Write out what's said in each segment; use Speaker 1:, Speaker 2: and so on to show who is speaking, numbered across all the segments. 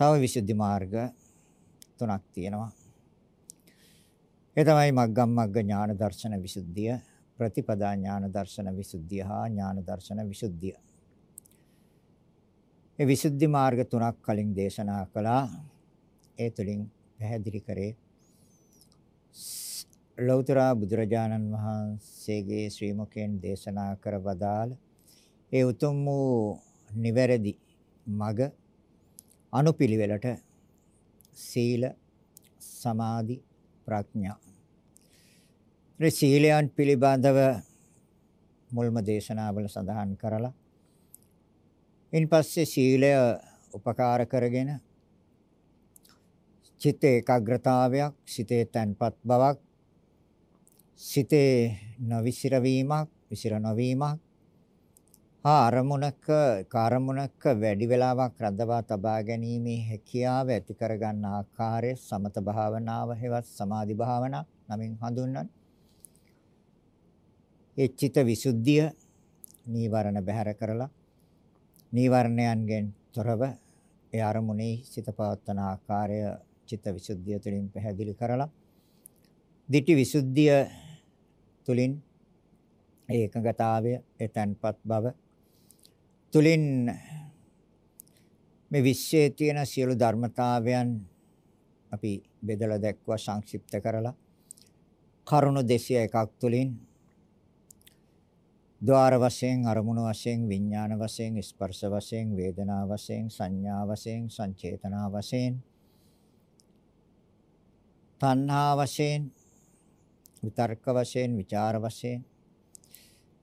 Speaker 1: තව විසුද්ධි මාර්ග තුනක් තියෙනවා. ඒ තමයි මග්ගම් මග්ග ඥාන දර්ශන විසුද්ධිය, ප්‍රතිපදා ඥාන දර්ශන විසුද්ධිය හා ඥාන දර්ශන විසුද්ධිය. මේ විසුද්ධි මාර්ග තුනක් කලින් දේශනා කළා. ඒ තුලින් පැහැදිලි කරේ ලෞතර බුදුරජාණන් වහන්සේගේ ශ්‍රී මුඛයෙන් දේශනා කර වදාළ ඒ උතුම් වූ නිවැරදි මග අනුපිළිවෙලට සීල සමාධි ප්‍රඥා. මේ සීලයන් පිළිබඳව මුල්ම දේශනාවල සඳහන් කරලා ඉන්පස්සේ සීලය උපකාර කරගෙන චිත්ත ඒකාග්‍රතාවයක් සිතේ තන්පත් බවක් සිතේ නවිසිරවීමක් විසිර නොවීමක් ආ අරමුණක කාර්මුණක වැඩි වෙලාවක් රඳවා තබා ගැනීමේ හැකියාව ඇති කරගන්න ආකාරය සමත භාවනාව හෙවත් සමාධි භාවනා නමින් හඳුන්වන ඒ චිත විසුද්ධිය නීවරණ බැහැර කරලා නීවරණයන්ගෙන් තොරව ඒ අරමුණේ සිත පවත්වන ආකාරය චිත්ත විසුද්ධිය තුළින් පැහැදිලි කරලා ditthi විසුද්ධිය තුළින් ඒ එකඟතාවය ඒ තන්පත් බව තුලින් මේ විශ්වයේ තියෙන සියලු ධර්මතාවයන් අපි බෙදලා දැක්වා සංක්ෂිප්ත කරලා. කරුණු 201ක් තුලින් ద్వාර වශයෙන් අරමුණු වශයෙන් විඥාන වශයෙන් ස්පර්ශ වශයෙන් වේදනා වශයෙන් සංඥා වශයෙන් සංචේතනා වශයෙන් තණ්හා වශයෙන් විතර්ක වශයෙන් විචාර වශයෙන්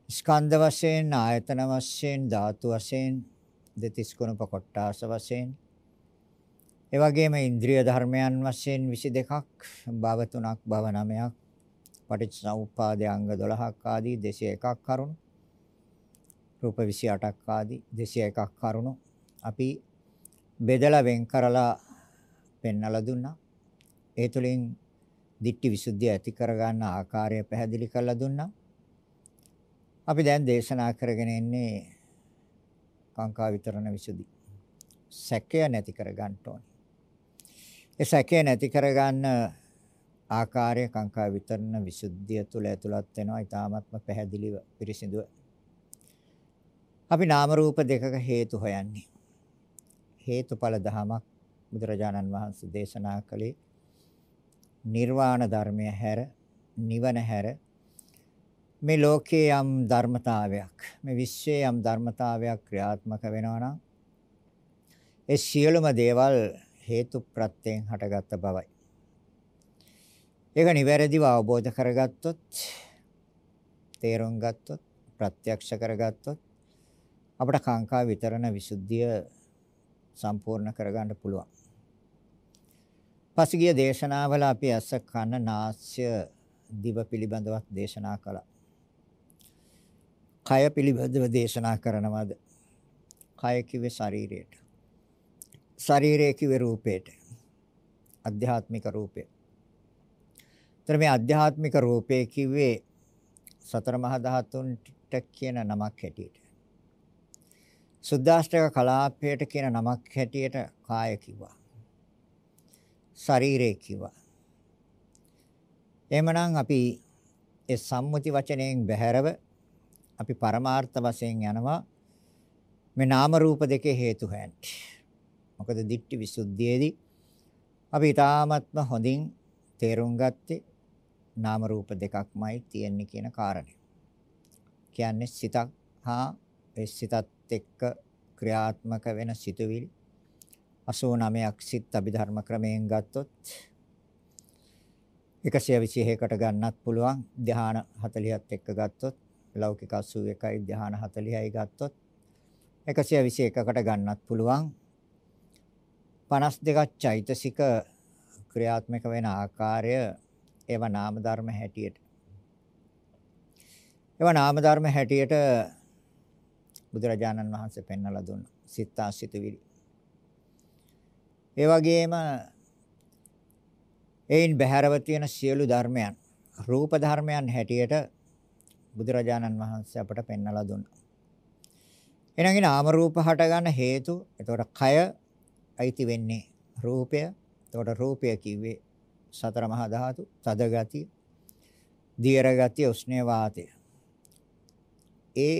Speaker 1: ස්කන්ධ වශයෙන් ආයතන වශයෙන් ධාතු වශයෙන් දෙතිස් කුණප කොට්ටාස වශයෙන්. ඒ වගේම ඉන්ද්‍රිය ධර්මයන් වශයෙන් 22ක් භව තුනක් භව 9ක් පටිච්චසමුප්පාදයේ අංග 12ක් ආදී 201ක් කරුණු. රූප 28ක් ආදී 201ක් කරුණු. අපි බෙදලා වෙන් කරලා පෙන්වලා දුන්නා. ඒ තුලින් දිට්ඨි විසුද්ධිය ඇති කරගන්න ආකාරය පැහැදිලි කරලා දුන්නා. අපි දැන් දේශනා කරගෙන ඉන්නේ කාංකා විතරණ විසුද්ධි. සැකය නැති කර ගන්න ඕනේ. ඒ සැකය නැති කර ගන්න ආකාරය කාංකා විතරණ විසුද්ධිය තුළ ඇතුළත් වෙනවා. ඊටාත්ම පැහැදිලිව පිරිසිදුව. අපි නාම රූප දෙකක හේතු හොයන්නේ. හේතුඵල ධමයක් බුදුරජාණන් වහන්සේ දේශනා කළේ නිර්වාණ ධර්මය හැර නිවන හැර මේ ලෝකයේ යම් ධර්මතාවයක් මේ විශ්වයේ යම් ධර්මතාවයක් ක්‍රියාත්මක වෙනවා නම් ඒ සියලුම දේවල් හේතු ප්‍රත්‍යයෙන් හටගත්ත බවයි. ඒක නිවැරදිව අවබෝධ කරගත්තොත් තේරුම් ගත්තොත් ප්‍රත්‍යක්ෂ කරගත්තොත් අපට කාංකා විතරණ විසුද්ධිය සම්පූර්ණ කරගන්න පුළුවන්. පසුගිය දේශනාවල අපි අස කන නාස්‍ය දිව පිළිබඳවත් දේශනා කළා. කය පිළිබඳව දේශනා කරනවද? කය කිව්වේ ශරීරයට. ශරීරය කිව්වේ රූපයට. අධ්‍යාත්මික රූපය. ତර මේ අධ්‍යාත්මික රූපය කිව්වේ සතර මහා ධාතුන්ට කියන නමක් හැටියට. සුද්දාෂ්ටක කලාපයට කියන නමක් හැටියට කාය කිව්වා. ශරීරය කිව්වා. එහෙමනම් අපි ඒ සම්මුති වචනයෙන් බැහැරව අපි පරමාර්ථ වශයෙන් යනවා මේ නාම රූප දෙකේ හේතු හොයන්න. මොකද දිට්ඨි විසුද්ධියේදී අපි ඊ타ත්ම හොඳින් තේරුම් ගත්තේ නාම රූප දෙකක්මයි තියෙන්නේ කියන කාරණේ. කියන්නේ සිතක් හා ඒ සිතත් එක්ක ක්‍රියාත්මක වෙන සිතුවිලි 89ක් සිත් අභිධර්ම ක්‍රමයෙන් ගත්තොත් 121කට ගන්නත් පුළුවන් ධ්‍යාන 40ත් එක්ක ගත්තොත් ලෞකික 81යි ධ්‍යාන 40යි ගත්තොත් 121කට ගන්නත් පුළුවන්. 52ක් චෛතසික ක්‍රියාත්මක වෙන ආකාරය ඒවා නාම ධර්ම හැටියට. ඒවා නාම ධර්ම හැටියට බුදුරජාණන් වහන්සේ පෙන්වලා දුන්නා සිතාසිතවිලි ඒ වගේම එයින් බහැරව තියෙන සියලු ධර්මයන් රූප ධර්මයන් හැටියට බුදුරජාණන් වහන්සේ අපට පෙන්වලා දුන්නා. එහෙනම් නාම රූප හට ගන්න හේතු එතකොට කය අයිති වෙන්නේ රූපය. එතකොට රූපය කිව්වේ සතර මහා ධාතු, තද ගතිය, දියර ගතිය, උෂ්ණ වාතය. ඒ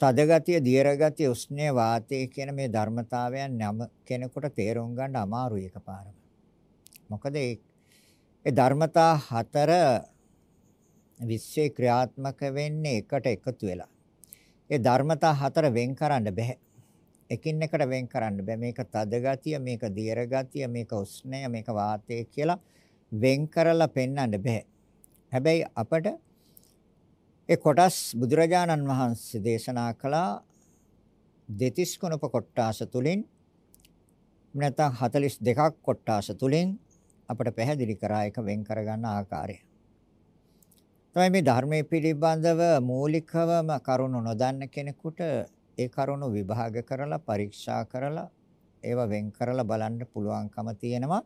Speaker 1: තද ගතිය, දියර ගතිය, උෂ්ණ වාතය කියන මේ ධර්මතාවයන් යම් කෙනෙකුට තේරුම් ගන්න අමාරුයි එකපාරම. මොකද ඒ ධර්මතා හතර විශ්වේ ක්‍රියාත්මක වෙන්නේ එකට එකතු වෙලා. ඒ ධර්මතා හතර වෙන් කරන්න බෑ. එකින් එකට වෙන් කරන්න බෑ. මේක තද ගතිය, මේක දියර ගතිය, මේක උෂ්ණය, මේක වාතය කියලා වෙන් කරලා පෙන්වන්න බෑ. හැබැයි අපට ඒ කොටස් බුදුරජාණන් වහන්සේ දේශනා කළා දෙතිස් කුණප කොටාස තුලින් නැත්නම් 42ක් කොටාස තුලින් අපට පැහැදිලි කරා එක වෙන් කරගන්න ආකාරය. තමයි මේ ධර්මයේ පිළිබඳව මූලිකවම කරුණු නොදන්න කෙනෙකුට ඒ කරුණු විභාග කරලා පරීක්ෂා කරලා ඒවා වෙන් කරලා බලන්න පුළුවන්කම තියෙනවා.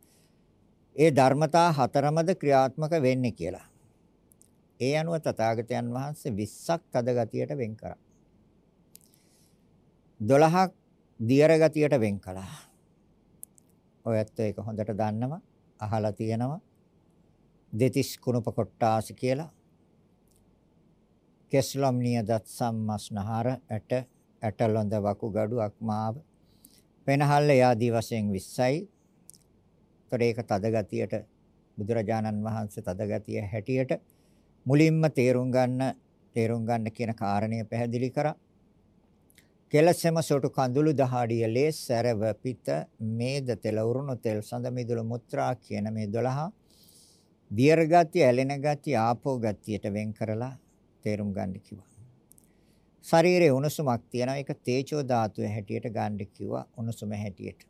Speaker 1: ඒ ධර්මතා හතරමද ක්‍රියාත්මක වෙන්නේ කියලා. ඒ අනුව තථාගතයන් වහන්සේ 20ක් තද ගතියට වෙන් කරා. 12ක් දියර ගතියට වෙන් කළා. ඔයත් ඒක හොඳට දන්නවා, අහලා තියෙනවා. දෙතිස් කුණප කොට්ටාස කියලා. කෙස්ලොම් නියදත් සම්මස්නහර ඇට ඇටලොඳ වකුගඩු අක්මාව වෙනහල්ල යාදී වශයෙන් 20යි. ඒතර ඒක තද ගතියට බුදුරජාණන් වහන්සේ තද ගතිය හැටියට මුලින්ම තේරුම් ගන්න තේරුම් ගන්න කියන කාරණය පැහැදිලි කරා. කෙලසෙම සොටු කඳුළු දහඩිය ලේ සැරව පිට මේද තෙල උරුණු තෙල් සඳ මිදුළු මුත්‍රා කියන මේ 12 දියර ගතිය ඇලෙන ගතිය ආපෝ ගතියට වෙන් කරලා තේරුම් ගන්න කිව්වා. ශරීරයේ උණුසුමක් තියෙනවා ඒක තේජෝ ධාතුවේ හැටියට ගන්න කිව්වා උණුසුම හැටියට.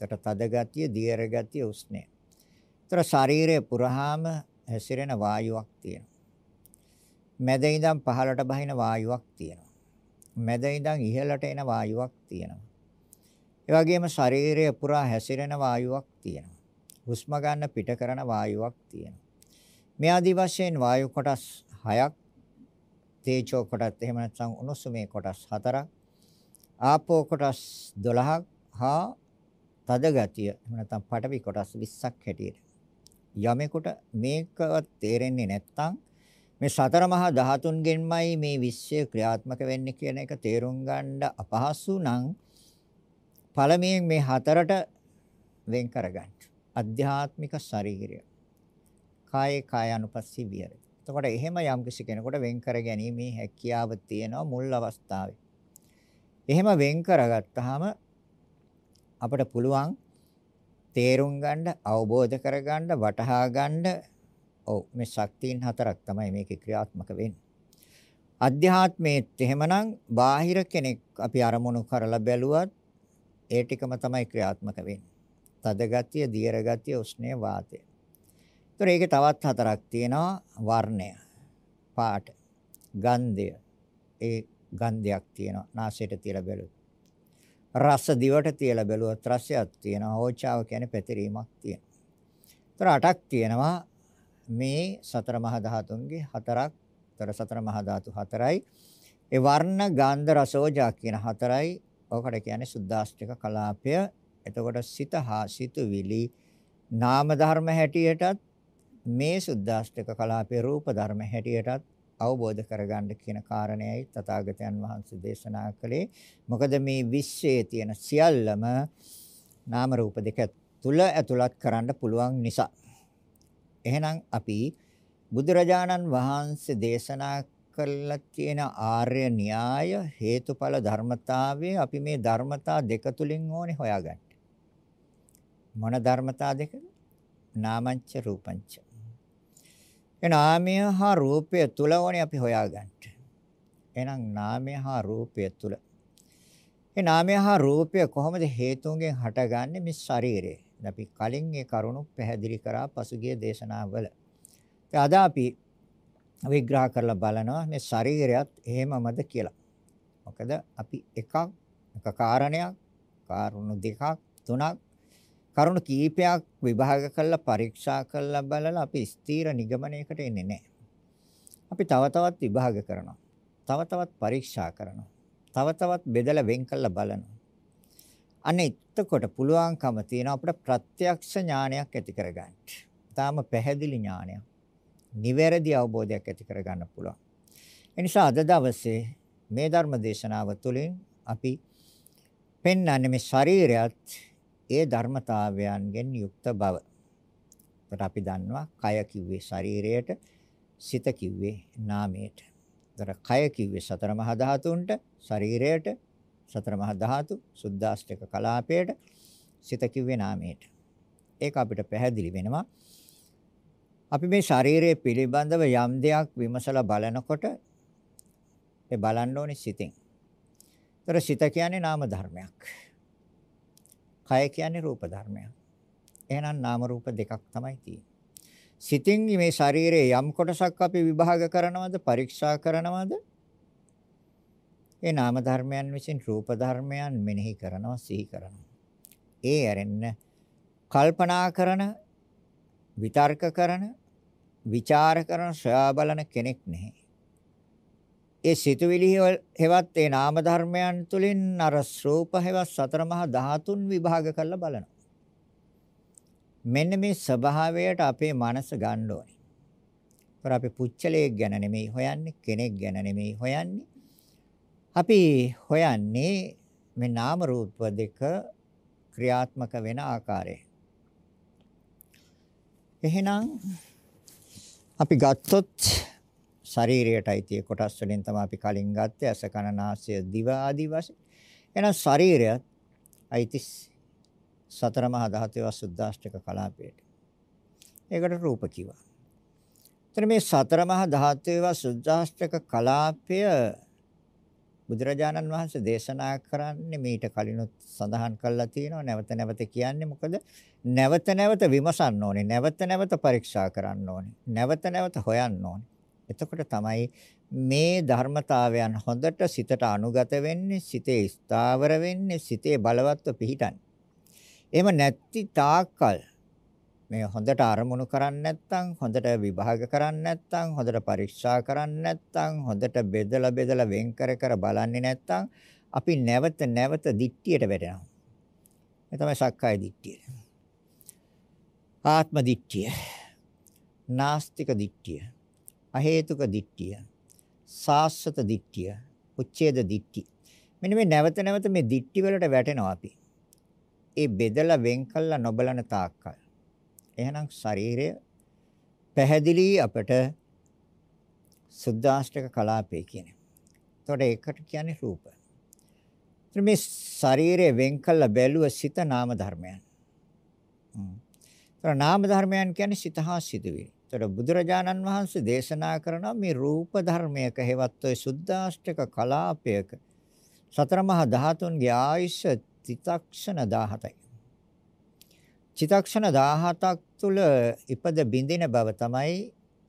Speaker 1: ඒකට තද ගතිය, දියර ගතිය, උෂ්ණය. ඒතර ශරීරය පුරාම හැසිරෙන වායුවක් තියෙනවා. මැද ඉඳන් පහළට බහින වායුවක් තියෙනවා. මැද ඉඳන් ඉහළට එන වායුවක් තියෙනවා. ඒ වගේම ශරීරය පුරා හැසිරෙන වායුවක් තියෙනවා. හුස්ම ගන්න පිට කරන වායුවක් තියෙනවා. මේ ආදි වශයෙන් වායු කොටස් 6ක් තේජෝ කොටස් එහෙම නැත්නම් උණුසුමේ කොටස් 4ක් ආපෝ කොටස් 12ක් හා තද ගතිය එහෙම නැත්නම් පඨවි කොටස් 20ක් හැටියට යමෙකුට මේකවත් තේරෙන්නේ නැත්නම් මේ සතර මහා ධාතුන්ගෙන්මයි මේ විශ්වය ක්‍රියාත්මක වෙන්නේ කියන එක තේරුම් ගන්න අපහසු නම් පළමුවෙන් මේ හතරට වෙන් කරගන්න. අධ්‍යාත්මික ශරීරය. කායේ කායानुපස්සී විහෙරති. එතකොට එහෙම යම් කිසි කෙනෙකුට වෙන් කර ගැනීමේ හැකියාව තියෙනවා මුල් අවස්ථාවේ. එහෙම වෙන් කරගත්තාම අපිට පුළුවන් තේරුම් ගන්න, අවබෝධ කරගන්න, වටහා ගන්න ඔව් මේ ශක්තියින් හතරක් තමයි මේකේ ක්‍රියාත්මක වෙන්නේ. අධ්‍යාත්මයේත් එහෙමනම් බාහිර කෙනෙක් අපි අරමුණු කරලා බැලුවත් ඒ ටිකම තමයි ක්‍රියාත්මක වෙන්නේ. තද ගතිය, දියර ගතිය, උෂ්ණය, වාතය. ඒතර ඒකේ තවත් හතරක් තියෙනවා වර්ණය, පාට, ගන්ධය. ඒ ගන්ධයක් තියෙනවා නාසයට තියලා බැලුවොත්. රස දිවට තියලා බැලුවොත් රසයක් තියෙනවා. ඕචාව කියන්නේ පැතිරීමක් තියෙනවා. ඒතර අටක් තියෙනවා මේ සතර මහා ධාතුන්ගේ හතරක් තර සතර මහා ධාතු හතරයි ඒ වර්ණ ගන්ධ රසෝජා කියන හතරයි ඔකට කියන්නේ සුද්දාස්තික කලාපය එතකොට සිත හා සිතුවිලි නාම ධර්ම හැටියටත් මේ සුද්දාස්තික කලාපේ රූප ධර්ම හැටියටත් අවබෝධ කරගන්න කියන කාරණයයි තථාගතයන් වහන්සේ දේශනා කළේ මොකද මේ විශ්වයේ තියෙන සියල්ලම නාම රූප දෙක තුල ඇතුළත් කරන්න පුළුවන් නිසා එහෙනම් අපි බුදුරජාණන් වහන්සේ දේශනා කළා කියන ආර්ය න්‍යාය හේතුඵල ධර්මතාවය අපි මේ ධර්මතා දෙක තුලින් ඕනේ හොයාගන්න. මොන ධර්මතා දෙකද? නාමංච රූපංච. ඒ නාමය හා රූපය තුල ඕනේ අපි හොයාගන්න. එහෙනම් නාමය හා රූපය තුල. ඒ නාමය හා රූපය කොහොමද හේතුන්ගෙන් හටගන්නේ මේ ශරීරේ? අපි කලින් ඒ කරුණු පැහැදිලි කරා පසුගිය දේශනාවල. අද අපි විග්‍රහ කරලා බලනවා මේ ශරීරයත් එහෙමමද කියලා. මොකද අපි එකක් එක කාරණයක්, කාරුණු දෙකක්, තුනක්, කරුණු කීපයක් විභාග කරලා පරීක්ෂා කරලා බලලා අපි ස්ථීර නිගමනයකට එන්නේ නැහැ. අපි තව තවත් විභාග කරනවා. තව තවත් පරීක්ෂා කරනවා. තව තවත් බෙදලා වෙන් කරලා බලනවා. අනේ එතකොට පුළුවන්කම තියෙන අපිට ප්‍රත්‍යක්ෂ ඥානයක් ඇති කරගන්න. තාම පැහැදිලි ඥානයක්. නිවැරදි අවබෝධයක් ඇති කරගන්න පුළුවන්. ඒ නිසා අද දවසේ මේ ධර්ම දේශනාව තුළින් අපි පෙන්වන්නේ මේ ශරීරයත් ඒ ධර්මතාවයන්ගෙන් යුක්ත බව. ඒකට අපි දන්නවා කය කිව්වේ ශරීරයට, සිත කිව්වේ නාමයට. ඒතර කය කිව්වේ සතර මහා ධාතුන්ට, ශරීරයට සතර මහා ධාතු, සුද්දාෂ්ටක කලාපයට, සිත කිව්වේ නාමයට. ඒක අපිට පැහැදිලි වෙනවා. අපි මේ ශරීරය පිළිබඳව යම් දෙයක් විමසලා බලනකොට ඒ බලන්න ඕනේ සිතින්. ඒතර සිත කියන්නේ නාම ධර්මයක්. කය කියන්නේ රූප ධර්මයක්. එහෙනම් නාම රූප දෙකක් තමයි තියෙන්නේ. සිතින් මේ ශරීරයේ යම් කොටසක් අපි විභාග කරනවද පරීක්ෂා කරනවද? ඒ නාම ධර්මයන් විසින් රූප ධර්මයන් මෙනෙහි කරනවා සිහි කරනවා. ඒ ඇරෙන්න කල්පනා කරන විතර්ක කරන විචාර කරන සොයා බලන කෙනෙක් නැහැ. ඒ සිතුවිලි හෙවත් ඒ නාම ධර්මයන් තුලින් අර රූප හෙවත් සතර මහා ධාතුන් විභාග කරලා බලනවා. මෙන්න මේ ස්වභාවයට අපේ මනස ගන්න ඕනේ. ඒතර අපි පුච්චලයක් ගැන නෙමෙයි හොයන්නේ කෙනෙක් ගැන නෙමෙයි හොයන්නේ. අපි හොයන්නේ මේ නාම රූප දෙක ක්‍රියාත්මක වෙන ආකාරය. එහෙනම් අපි ගත්තොත් ශරීරයට අයිති කොටස් වලින් තමයි අපි කලින් ගත්තේ අස කන නාසය දිව ආදී වශයෙන්. එහෙනම් ශරීරයත් අයිති සතර මහා ධාතු වසුද්දාෂ්ටක කලාපයට. ඒකට රූප කිව්වා. එතන මේ සතර මහා ධාතු වසුද්දාෂ්ටක කලාපය බුදුරජාණන් වහන්සේ දේශනා කරන්නේ මීට කලිනුත් සඳහන් කරලා තියෙනවා නැවත නැවත කියන්නේ මොකද නැවත නැවත විමසන්න ඕනේ නැවත නැවත පරීක්ෂා කරන්න ඕනේ නැවත නැවත හොයන්න ඕනේ එතකොට තමයි මේ ධර්මතාවයන් හොඳට සිතට අනුගත වෙන්නේ, සිතේ ස්ථාවර වෙන්නේ, සිතේ බලවත්ව පිහිටන්නේ. එහෙම නැති තාක්කල් මේ හොඳට අරමුණු කරන්නේ නැත්නම්, හොඳට විභාග කරන්නේ නැත්නම්, හොඳට පරීක්ෂා කරන්නේ නැත්නම්, හොඳට බෙදලා බෙදලා වෙන් කර කර බලන්නේ නැත්නම් අපි නැවත නැවත දිට්ඨියට වැටෙනවා. මේ තමයි සක්කාය දිට්ඨිය. ආත්ම දිට්ඨිය. නාස්තික දිට්ඨිය. අහේතුක දිට්ඨිය, සාස්වත දිට්ඨිය, උච්ඡේද දිට්ඨි. මෙන්න මේ නැවත නැවත මේ දිට්ඨි වලට වැටෙනවා අපි. ඒ බෙදලා වෙන් කළා නොබලන තාක්කල්. එහෙනම් ශරීරය පැහැදිලි අපට සුද්දාෂ්ටක කලාපය කියන්නේ. එතකොට ඒකට කියන්නේ රූප. මේ ශරීරය වෙන් කළා බැලුව සිත නාම ධර්මයන්. හ්ම්. නාම ධර්මයන් කියන්නේ සිත හා සිදුවේ. ඒතර බුදුරජාණන් වහන්සේ දේශනා කරනවා මේ රූප ධර්මයක හේවත් ඔය සුද්දාෂ්ටක කලාපයක සතර මහා ධාතුන්ගේ ආයුෂ තිතක්ෂණ 17යි. චිතක්ෂණ 17ක් තුල ඉපද බින්දින බව තමයි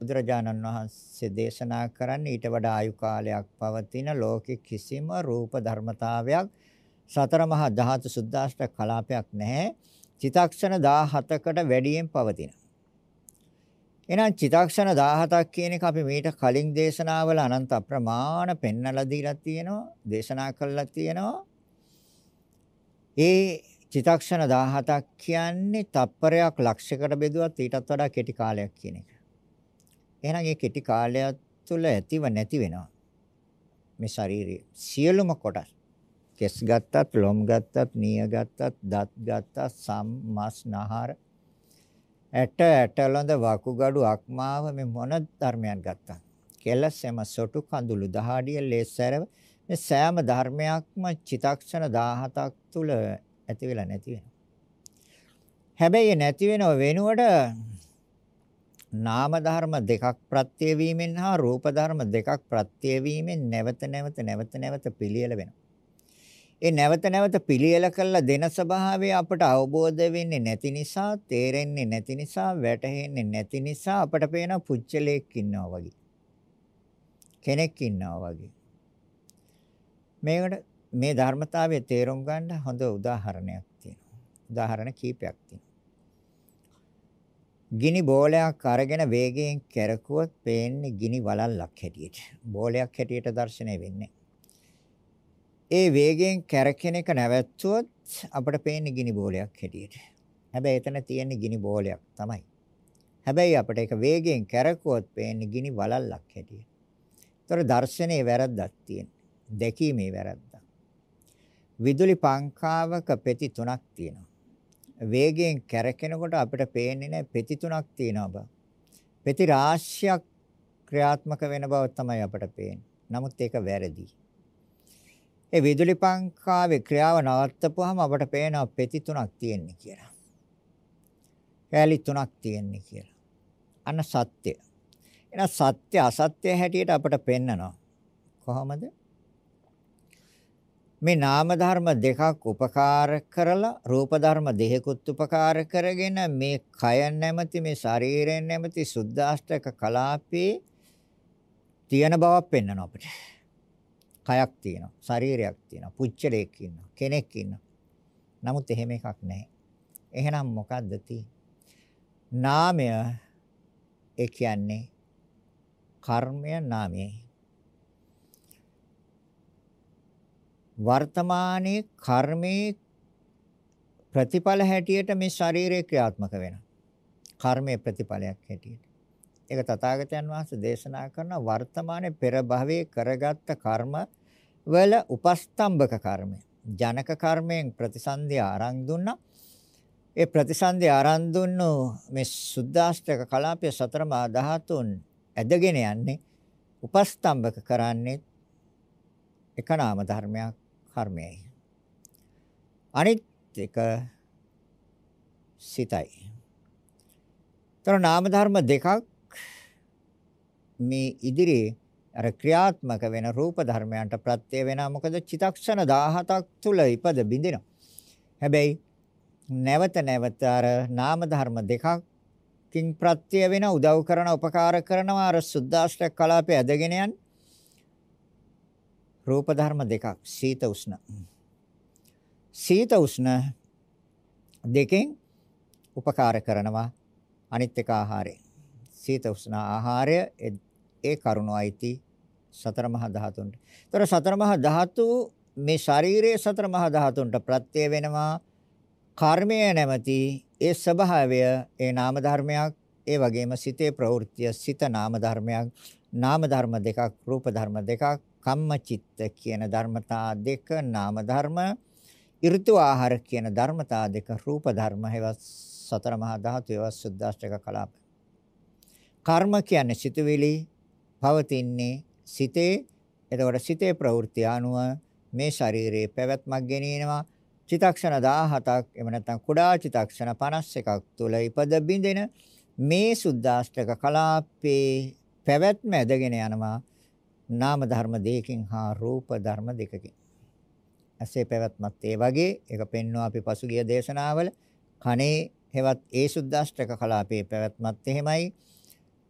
Speaker 1: බුදුරජාණන් වහන්සේ දේශනා කරන්නේ ඊට වඩා ආයු කාලයක් පවතින ලෝකෙ කිසිම රූප ධර්මතාවයක් සතර මහා ධාතු සුද්දාෂ්ටක කලාපයක් නැහැ. චිතක්ෂණ 17කට වැඩියෙන් පවතින. එහෙනම් චිතක්ෂණ 17ක් කියන එක අපි මීට කලින් දේශනාවල අනන්ත අප්‍රමාණ පෙන්වලා දීලා තියෙනවා දේශනා කළා තියෙනවා ඒ චිතක්ෂණ 17ක් කියන්නේ තප්පරයක් ලක්ෂයකට බෙදුවත් ඊටත් වඩා කෙටි කාලයක් කියන එක. එහෙනම් මේ කෙටි කාලය තුළ ඇතිව නැති වෙනවා. මේ ශාරීරිය සියලුම කොටස්. කෙස් ගත්තත්, ලොම් ගත්තත්, නිය ගත්තත්, දත් ගත්තත්, සම්, මස්, නහර ඇට ඇටලඳ වකුගඩු අක්මාව මේ මොන ධර්මයන් ගත්තා. කෙලසෙම සොටු කඳුළු දහඩිය ලේසරව මේ සෑම ධර්මයක්ම චිතක්ෂණ 17ක් තුල ඇති වෙලා නැති වෙනවා. හැබැයි නැති වෙනව වෙනුවට නාම ධර්ම දෙකක් ප්‍රත්‍ය වීමෙන් හා රූප ධර්ම දෙකක් ප්‍රත්‍ය වීමෙන් නැවත නැවත නැවත නැවත පිළියෙල වෙනවා. ඒ නැවත නැවත පිළියෙල කළ දෙන ස්වභාවය අපට අවබෝධ වෙන්නේ නැති නිසා, තේරෙන්නේ නැති නිසා, වැටහෙන්නේ නැති නිසා අපට පේන පුච්චලයක් ඉන්නවා වගේ. කෙනෙක් ඉන්නවා වගේ. මේකට මේ ධර්මතාවය තේරුම් ගන්න හොඳ උදාහරණයක් තියෙනවා. උදාහරණ කීපයක් තියෙනවා. ගිනි බෝලයක් අරගෙන වේගයෙන් කැරකුවොත් පේන්නේ ගිනි වලල්ලක් හැටියට. බෝලයක් හැටියට දැర్శණය වෙන්නේ. ඒ වේගයෙන් කැරකෙන එක නැවැත්තුවොත් අපිට පේන්නේ ගිනි බෝලයක් හැටියට. හැබැයි එතන තියෙන්නේ ගිනි බෝලයක් තමයි. හැබැයි අපිට ඒක වේගයෙන් කැරකුවොත් පේන්නේ ගිනි වලල්ලක් හැටියට. ඒතර දර්ශනයේ වැරද්දක් තියෙනවා. දැකීමේ වැරද්දක්. විදුලි පංකාවක පෙති තුනක් තියෙනවා. වේගයෙන් කැරකෙනකොට අපිට පේන්නේ නැහැ පෙති තුනක් තියෙනවා බා. පෙති රාශියක් ක්‍රියාත්මක වෙන බව තමයි අපට පේන්නේ. නමුත් ඒක වැරදි. ඒ විදුලි පංකාවේ ක්‍රියාව නවත්තපුවාම අපට පේනවා පෙති තුනක් තියෙන්නේ කියලා. කැලි තුනක් තියෙන්නේ කියලා. අන්න සත්‍ය. එහෙනම් සත්‍ය අසත්‍ය හැටියට අපට පෙන්නනවා. කොහොමද? මේ නාම ධර්ම දෙකක් උපකාර කරලා රූප ධර්ම දෙකකුත් උපකාර කරගෙන මේ කය නැමැති මේ ශරීරයෙන් නැමැති සුද්ධාෂ්ටක කලාපේ තියෙන බවක් පෙන්වනවා අපිට. කයක් තියෙනවා, ශරීරයක් තියෙනවා, පුච්චලයක් ඉන්නවා, කෙනෙක් ඉන්නවා. නමුත් එහෙම එකක් නැහැ. එහෙනම් මොකද්ද තියෙන්නේ? නාමය ඒ කියන්නේ කර්මය නාමයයි. වර්තමානයේ කර්මයේ ප්‍රතිඵල හැටියට මේ ශරීරය ක්‍රියාත්මක වෙනවා. කර්මයේ ප්‍රතිඵලයක් හැටියට. ඒක තථාගතයන් වහන්සේ දේශනා කරන වර්තමානයේ පෙර භවයේ කරගත්ත කර්ම වල උපස්තම්භක කර්මය. ජනක කර්මයෙන් ප්‍රතිසන්දිය ආරං දුන්නා. ඒ ප්‍රතිසන්දිය ආරං දුන්නු මේ සුද්දාෂ්ටක කලාපයේ සතර මා ධාතුන් ඇදගෙන යන්නේ උපස්තම්භක කරන්නේ එක නාම ධර්මයක් කර්මයයි. අනිත් එක සිතයි. ତර නාම ධර්ම දෙකක් මේ ඉදිරියේ අර ක්‍රියාත්මක වෙන රූප ධර්මයන්ට ප්‍රත්‍ය වෙනා මොකද චිතක්ෂණ 17ක් තුල ඉපද බින්දිනවා. හැබැයි නැවත නැවත අර නාම ධර්ම දෙකකින් ප්‍රත්‍ය වෙන උදව් කරන උපකාර කරනවා අර සුද්දාෂ්ටක කලාපය ඇදගෙන යන්නේ රූප ධර්ම දෙකක් සීත උෂ්ණ. සීත උෂ්ණ දෙකෙන් උපකාර කරනවා අනිත් එක ආහාරය. සීත උෂ්ණ ආහාරය ඒ කරුණු අයිති සතර මහා ධාතුන්ට. ඒතර සතර මහා ධාතු මේ ශාරීරියේ සතර මහා ධාතුන්ට ප්‍රත්‍ය වෙනවා කර්මය නැමැති ඒ ස්වභාවය ඒ නාම ධර්මයක් ඒ වගේම සිතේ ප්‍රවෘත්තිය සිත නාම ධර්මයක් නාම ධර්ම දෙකක් රූප ධර්ම දෙකක් කම්මචිත්ත කියන ධර්මතා දෙක නාම ධර්ම ඍතු ආහාර කියන ධර්මතා දෙක රූප ධර්ම හේවත් සතර මහා ධාතු හේවත් සුද්දාෂ්ටක කලාප කර්ම කියන්නේ සිතුවිලි පවතින්නේ සිතේ එතකොට සිතේ ප්‍රවෘත්ති අනුව මේ ශරීරයේ පැවැත්මක් ගෙනියනවා චිතක්ෂණ 17ක් එහෙම නැත්නම් කුඩා චිතක්ෂණ 51ක් තුල ඉපද බින්දෙන මේ සුද්දාෂ්ටක කලාපේ පැවැත්ම ඇදගෙන යනවා නාම ධර්ම දෙකකින් හා රූප ධර්ම දෙකකින්. ඇසේ පැවැත්මත් ඒ වගේ ඒක පෙන්වුවා අපි පසුගිය දේශනාවල කනේ හෙවත් ඒ සුද්දාෂ්ටක කලාපේ පැවැත්මත් එහෙමයි.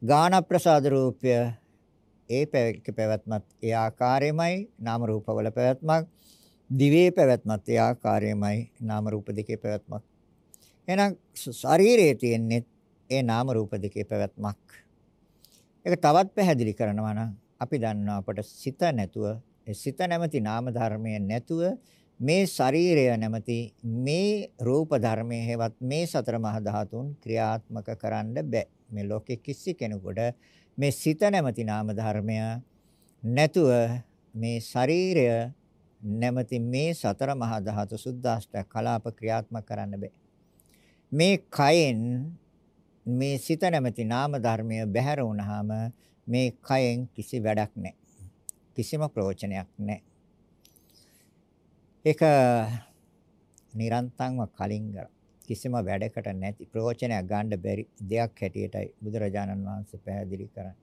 Speaker 1: ගාන ප්‍රසාද රූපය ඒ පැවැත්මත් ඒ ආකාරයමයි නාම රූපවල පැවැත්මක් දිවේ පැවැත්මත් ඒ ආකාරයමයි නාම රූප දෙකේ පැවැත්මක්. එහෙනම් ශරීරයේ තියෙන්නේ ඒ නාම රූප දෙකේ පැවැත්මක්. ඒක තවත් පැහැදිලි කරනවා නම් අපි දන්නවා අපට සිත නැතුව සිත නැමැති නාම ධර්මය නැතුව මේ ශරීරය නැමැති මේ රූප ධර්මයේ හේවත් මේ සතර මහා ධාතුන් ක්‍රියාත්මක කරන්න බෑ. මේ ලෝකෙ කිසි කෙනෙකුට මේ සිත නැමැති නාම ධර්මය නැතුව මේ ශරීරය නැමැති මේ සතර මහා ධාතු සුද්ධාෂ්ටක කලාප ක්‍රියාත්මක කරන්න බෑ මේ කයෙන් මේ සිත නැමැති නාම ධර්මය බැහැර වුණාම මේ කයෙන් කිසි වැඩක් නැහැ. කිසිම ප්‍රයෝජනයක් නැහැ. ඒක නිරන්තරව කලින් කිසිම වැඩකට නැති ප්‍රයෝජනයක් ගන්න බැරි දෙයක් හැටියටයි බුදුරජාණන් වහන්සේ පැහැදිලි කරන්නේ.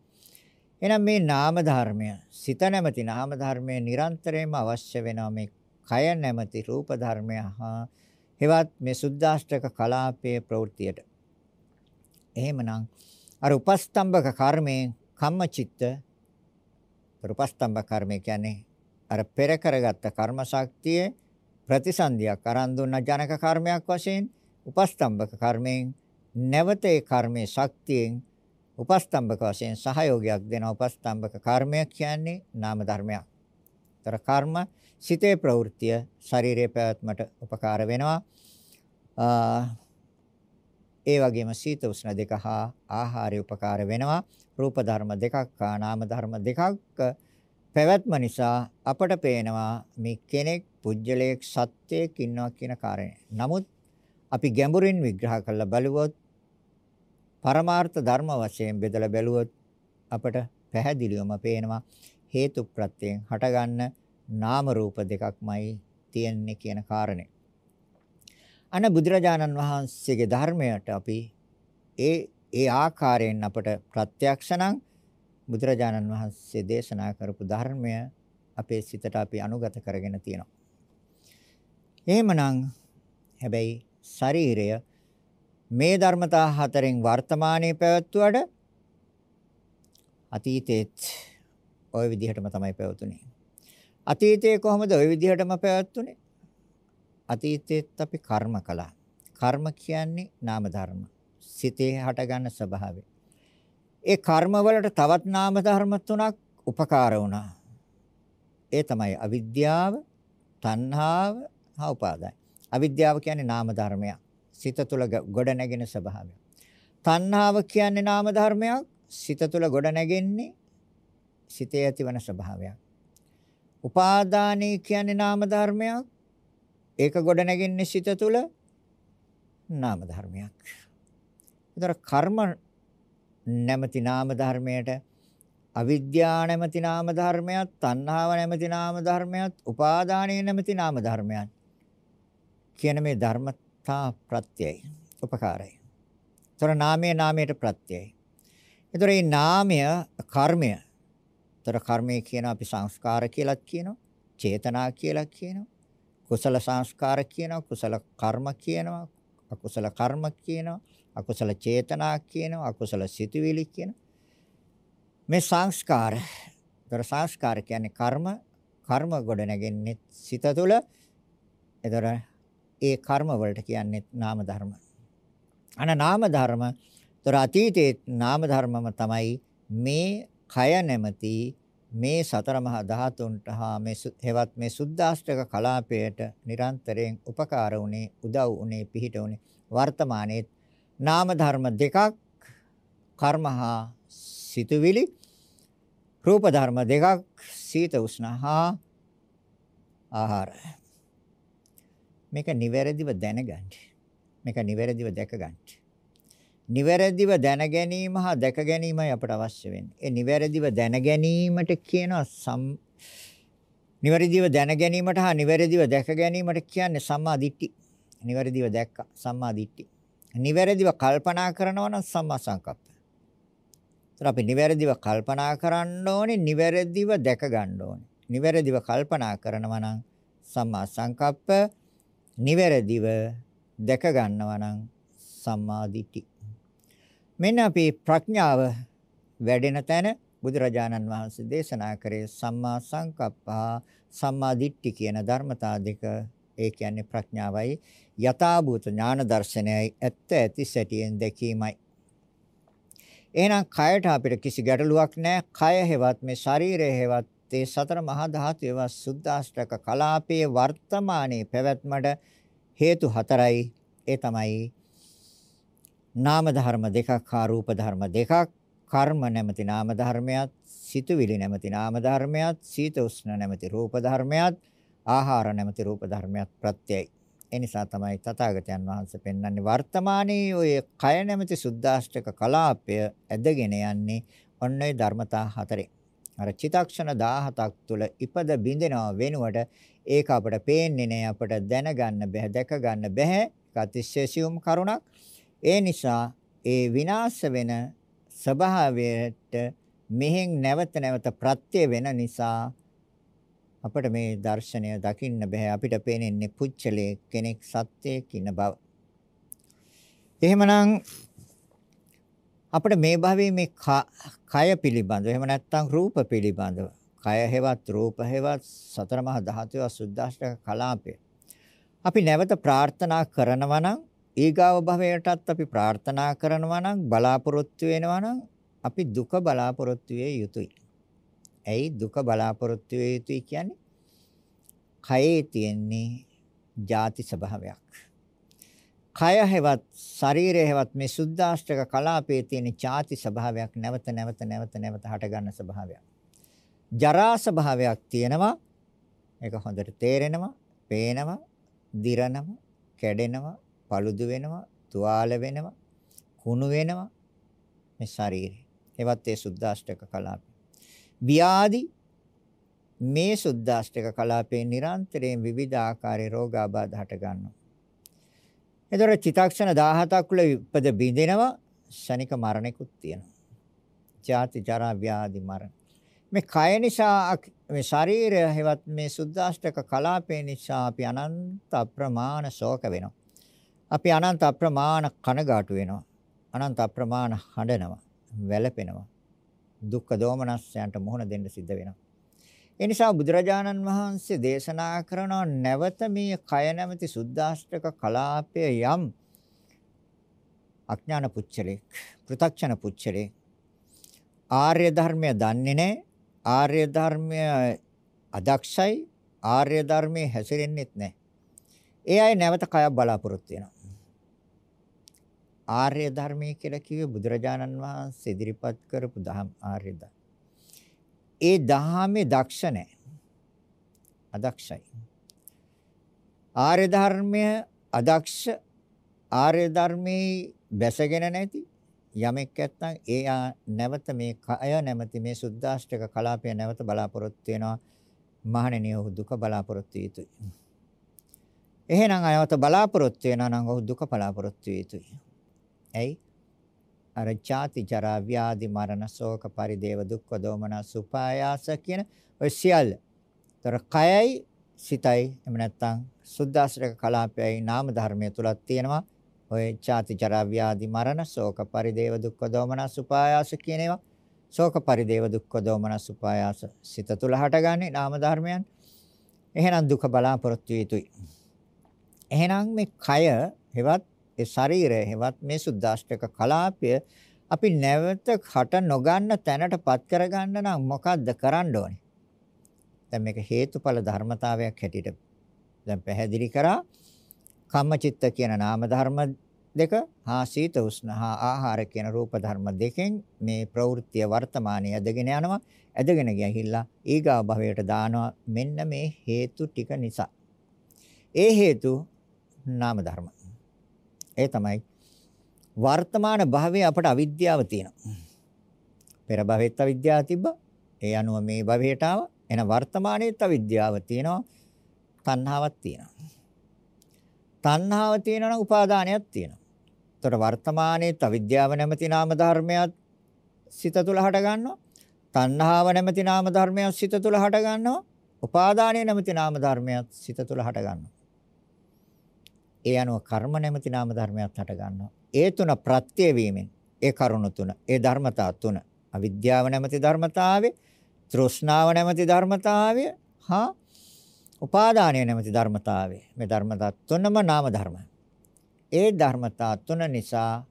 Speaker 1: එහෙනම් මේ නාම ධර්මය, සිත නැමැති නාම ධර්මය නිරන්තරයෙන්ම අවශ්‍ය වෙනවා මේ කය නැමැති රූප ධර්මය හා හෙවත් මේ සුද්දාෂ්ටක කලාපයේ ප්‍රවෘත්තියට. එහෙමනම් අර උපස්තම්භක කර්මයෙන් කම්මචිත්ත රූපස්තම්භ කර්මය කියන්නේ අර පෙර කරගත්ත කර්ම ශක්තිය ප්‍රතිසන්දියක් අරන් දුන්න ජනක කර්මයක් වශයෙන් උපස්තම්භක කර්මයෙන් නැවත ඒ කර්මයේ ශක්තියෙන් උපස්තම්භක වශයෙන් සහයෝගයක් දෙන උපස්තම්භක කර්මය කියන්නේ නාම ධර්මයක්. තර කර්ම සිතේ ප්‍රවෘත්තිය ශරීරයේ පැවැත්මට උපකාර වෙනවා. ඒ වගේම සීත උෂ්ණ දෙක හා ආහාරය උපකාර වෙනවා. රූප ධර්ම දෙකක් හා නාම ධර්ම දෙකක් පැවැත්ම නිසා අපට පේනවා මේ කෙනෙක් පුජ්‍යලයක් සත්‍යයක් ඉන්නවා කියන කාරණය. නමුත් අපි ගැඹුරින් විග්‍රහ කරලා බලුවොත් පරමාර්ථ ධර්ම වශයෙන් බෙදලා බැලුවොත් අපට පැහැදිලිවම පේනවා හේතු ප්‍රත්‍යයෙන් හටගන්න නාම රූප දෙකක්මයි තියෙන්නේ කියන කාරණේ. අන බුදුරජාණන් වහන්සේගේ ධර්මයට අපි ඒ ඒ ආකාරයෙන් අපට ප්‍රත්‍යක්ෂ නම් බුදුරජාණන් වහන්සේ දේශනා කරපු ධර්මය අපේ සිතට අපි අනුගත කරගෙන තියෙනවා. එහෙමනම් හැබැයි ශරීරය මේ ධර්මතා හතරෙන් වර්තමානයේ පැවැත්වුවට අතීතෙත් ওই විදිහටම තමයි පැවතුනේ. අතීතයේ කොහොමද ওই විදිහටම පැවැත්ුනේ? අතීතෙත් අපි කර්ම කළා. කර්ම කියන්නේ නාම ධර්ම. සිතේ හටගන්න ස්වභාවය. ඒ කර්ම වලට තවත් නාම ධර්ම තුනක් උපකාර වුණා. ඒ තමයි අවිද්‍යාව, තණ්හාව, හා උපාදාය. අවිද්‍යාව කියන්නේ නාම ධර්මයක්. සිත තුළ ගොඩ නැගෙන ස්වභාවය. තණ්හාව කියන්නේ නාම ධර්මයක්. සිත තුළ ගොඩ නැගෙන්නේ සිතේ ඇතිවන ස්වභාවයක්. උපාදානයි කියන්නේ නාම ධර්මයක්. ඒක ගොඩ නැගෙන්නේ සිත තුළ නාම ධර්මයක්. ඒතර කර්ම නැමැති නාම ධර්මයට අවිද්‍යාව නැමැති නාම ධර්මයක්, තණ්හාව නැමැති නාම ධර්මයක්, උපාදානය නැමැති නාම ධර්මයක් කියන මේ ධර්මතා ප්‍රත්‍යයයි, උපකාරයි. ඒතර නාමයේ නාමයට ප්‍රත්‍යයයි. ඒතර මේ නාමය කර්මය. ඒතර කර්මය කියන අපි සංස්කාර කියලාත් කියනවා, චේතනා කියලා කියනවා, කුසල සංස්කාර කියනවා, කුසල කර්ම කියනවා, අකුසල කර්ම කියනවා, අකුසල චේතනා කියනවා, අකුසල සිතුවිලි කියනවා. මේ සංස්කාර. ඒතර සංස්කාර කියන්නේ කර්ම, කර්ම ගොඩ නැගෙන්නේ සිත තුළ. ඒතර ඒ කර්ම වලට කියන්නේ නාම ධර්ම. අන නාම ධර්ම. ඒතර අතීතයේ නාම ධර්මම තමයි මේ කය නැමැති මේ සතර මහා ධාතුන්ට හා මේ හෙවත් මේ සුද්දාෂ්ටක කලාපයට නිරන්තරයෙන් උපකාර වුණේ උදව් වුණේ පිහිට වුණේ වර්තමානයේ නාම ධර්ම දෙකක් කර්ම හා සිතුවිලි රූප ධර්ම දෙකක් සීත උෂ්ණ හා ආහාර මේක නිවැරදිව දැනගන්න. මේක නිවැරදිව දැකගන්න. නිවැරදිව දැන ගැනීම හා දැක ගැනීමයි අපට අවශ්‍ය වෙන්නේ. ඒ නිවැරදිව දැන ගැනීමට කියනවා සම් නිවැරදිව දැන ගැනීමට හා නිවැරදිව දැක ගැනීමට කියන්නේ සම්මා දිට්ඨි. නිවැරදිව දැක්කා සම්මා දිට්ඨි. නිවැරදිව කල්පනා කරනවා නම් සම්මා සංකප්ප. ඒතර අපි නිවැරදිව කල්පනා කරන්න ඕනේ නිවැරදිව දැක ගන්න ඕනේ. නිවැරදිව කල්පනා කරනවා නම් සම්මා සංකප්ප නිවැරදිව දැක ගන්නවා නම් සම්මා දිට්ඨි. මෙන්න අපි ප්‍රඥාව වැඩෙන තැන බුදුරජාණන් වහන්සේ දේශනා කරේ සම්මා සංකප්පා සම්මා දිට්ඨි කියන ධර්මතා දෙක ඒ කියන්නේ ප්‍රඥාවයි යථාභූත ඥාන දර්ශනයයි ඇත්ත ඇති සැටියෙන් දැකීමයි. එහෙනම් කයට අපිට කිසි ගැටලුවක් නැහැ. කය හෙවත් මේ ශරීරය හෙවත් ඒ සතර මහා ධාතු ඒවා සුද්දාෂ්ටක කලාපයේ වර්තමානයේ පැවැත්මට හේතු හතරයි. ඒ තමයි නාම ධර්ම දෙකක් හා රූප ධර්ම දෙකක් කර්ම නැමැති නාම ධර්මයක් සිතුවිලි නැමැති නාම ධර්මයක් සීත උෂ්ණ නැමැති රූප ධර්මයක් ආහාර නැමැති රූප ධර්මයක් ප්‍රත්‍යයයි. ඒ නිසා තමයි තථාගතයන් වහන්සේ පෙන්වන්නේ වර්තමානයේ ඔය කය නැමැති සුද්දාෂ්ටක කලාපය ඇදගෙන යන්නේ ඔන්න ඔය ධර්මතා හතරේ අර චිතක්ෂණ 17ක් තුල ඉපද බින්දෙනව වෙනුවට ඒක අපට පේන්නේ නැහැ අපට දැනගන්න බෑ දැක ගන්න බෑ අතිශයසියුම් කරුණක්. ඒ නිසා ඒ විනාශ වෙන ස්වභාවයට මෙහෙන් නැවත නැවත ප්‍රත්‍ය වෙන නිසා අපිට මේ දර්ශනය දකින්න බෑ අපිට පේන්නේ පුච්චලේ කෙනෙක් සත්‍යයක් ඉන්න බව. එහෙමනම් අපිට මේ භවයේ මේ කය පිළිබඳව එහෙම නැත්නම් රූප පිළිබඳව කය හෙවත් රූප හෙවත් සතර මහා ධාතුව සුද්දාෂ්ටක කලාපය අපි නැවත ප්‍රාර්ථනා කරනවා නම් ඊගාව භවයටත් අපි ප්‍රාර්ථනා කරනවා නම් බලාපොරොත්තු වෙනවා නම් අපි දුක බලාපොරොත්තු විය යුතුයි. ඇයි දුක බලාපොරොත්තු විය යුතුයි කියන්නේ? කයේ තියෙන්නේ ಜಾති ස්වභාවයක්. කය හැවත් ශරීරය හැවත් මේ සුද්දාෂ්ටක කලාපයේ තියෙන ಜಾති ස්වභාවයක් නැවත නැවත නැවත නැවත හට ගන්න ස්වභාවයක්. ජරා ස්වභාවයක් තියෙනවා. ඒක හොඳට තේරෙනවා, පේනවා, දිරනවා, කැඩෙනවා, paludu වෙනවා, තුවාල වෙනවා, කුණු වෙනවා මේ ශරීරය. ඒවත් ඒ සුද්දාෂ්ටක කලාපය. ව්‍යාධි මේ සුද්දාෂ්ටක කලාපේ නිරන්තරයෙන් විවිධ ආකාරයේ රෝගාබාධ හට ගන්නවා. එතකොට චිතක්ෂණ 17ක් වල ඉපද බිඳිනවා ශනික මරණයකුත් තියෙනවා. ජාති ජරා ව්‍යාධි මරණ. මේ කය නිසා මේ ශරීරය හෙවත් මේ සුද්දාෂ්ටක කලාපේ නිසා අපි අනන්ත අප්‍රමාණ ශෝක වෙනවා. අපි අනන්ත අප්‍රමාණ කනගාටු වෙනවා. අනන්ත අප්‍රමාණ හඬනවා, වැළපෙනවා. දුක්ඛ දෝමනස්යන්ට මුහුණ දෙන්න සිද්ධ වෙනවා. ඒ නිසා බුදුරජාණන් වහන්සේ දේශනා කරන නැවත මේ කය නැමැති සුද්දාෂ්ටක කලාපය යම් අඥාන පුච්චලෙක්, පෘ탁ෂණ පුච්චලෙක් ආර්ය ධර්මය දන්නේ නැහැ. ආර්ය ධර්මය අදක්ෂයි. ආර්ය ධර්මයේ හැසිරෙන්නෙත් නැහැ. ඒ අය නැවත කයක් බලාපොරොත්තු වෙනවා. ආර්ය ධර්මයේ කියලා කිව්වේ බුදුරජාණන් වහන්සේ ඉදිරිපත් කරපු දහම් ආර්ය ධර්ම. ඒ දහමේ දක්ෂ නැහැ. අදක්ෂයි. ආර්ය ධර්මය අදක්ෂ ආර්ය ධර්මයේ බැසගෙන නැති යමෙක් නැත්නම් ඒ නැවත මේ කය නැමැති මේ සුද්දාෂ්ටක කලාපය නැවත බලාපොරොත්තු වෙනවා මහණෙනි ඔහු දුක බලාපොරොත්තු යුතුයි. එහෙනම් අයවත බලාපොරොත්තු වෙනා නම් ඔහු දුක බලාපොරොත්තු යුතුයි. ඇයි? අර ජාති ජරා ව්‍යාධි මරණ ශෝක පරිදේව දුක්ඛ දෝමන සුපායාස කියන ඔය සියල්ල. ତර කයයි සිතයි එහෙම නැත්නම් සුද්දාශ්‍රක කලාපයයි නාම ධර්මයේ තුලක් තියෙනවා. ඔය ජාති ජරා ව්‍යාධි මරණ ශෝක පරිදේව දුක්ඛ දෝමන සුපායාස කියන ඒවා. ශෝක පරිදේව දුක්ඛ දෝමන සුපායාස සිත තුල හටගන්නේ නාම ධර්මයන්. එහෙනම් දුක බලාපොරොත්තු යුතුයි. එහෙනම් මේ කය හෙවත් ඒ ශරීරය හෙවත් මේ සුද්දාෂ්ටක කලාපය අපි නැවත කට නොගන්න තැනටපත් කරගන්න නම් මොකද්ද කරන්න ඕනේ? දැන් මේක හේතුඵල ධර්මතාවයක් හැටියට දැන් පැහැදිලි කරා. කම්මචිත්ත කියන නාම ධර්ම දෙක හා සීත උෂ්ණ හා ආහාර කියන රූප ධර්ම දෙකෙන් මේ ප්‍රවෘත්තිය වර්තමානයේ ඇදගෙන යනවා. ඇදගෙන ගිහිල්ලා ඊගා භවයට දානවා මෙන්න මේ හේතු ටික නිසා. ඒ හේතු නාම ධර්ම. ඒ තමයි වර්තමාන භවයේ අපට අවිද්‍යාව තියෙනවා. පෙර භවෙත් අවිද්‍යාව තිබ්බා. ඒ අනුව මේ භවයට ආව. එන වර්තමානයේත් අවිද්‍යාව තියෙනවා. තණ්හාවක් තියෙනවා. තණ්හාව තියෙනවා නම් උපාදානයක් තියෙනවා. එතකොට වර්තමානයේත් අවිද්‍යාව නැමැති නාම ධර්මයක් සිත තුළ හට ගන්නවා. තණ්හාව නැමැති නාම ධර්මයක් සිත තුළ හට ගන්නවා. උපාදානය නැමැති නාම ධර්මයක් සිත තුළ හට ගන්නවා. ඒ අනුව කර්ම නැමැති නාම ධර්මයක් හට ගන්නවා. ඒ තුන ප්‍රත්‍ය වීමෙන් ඒ කරුණු තුන, ඒ ධර්මතා තුන, අවිද්‍යාව නැමැති ධර්මතාවය, තෘෂ්ණාව නැමැති ධර්මතාවය, හා උපාදානය නැමැති ධර්මතාවය. මේ ධර්මතා තුනම නාම ධර්ම. ඒ ධර්මතා තුන නිසා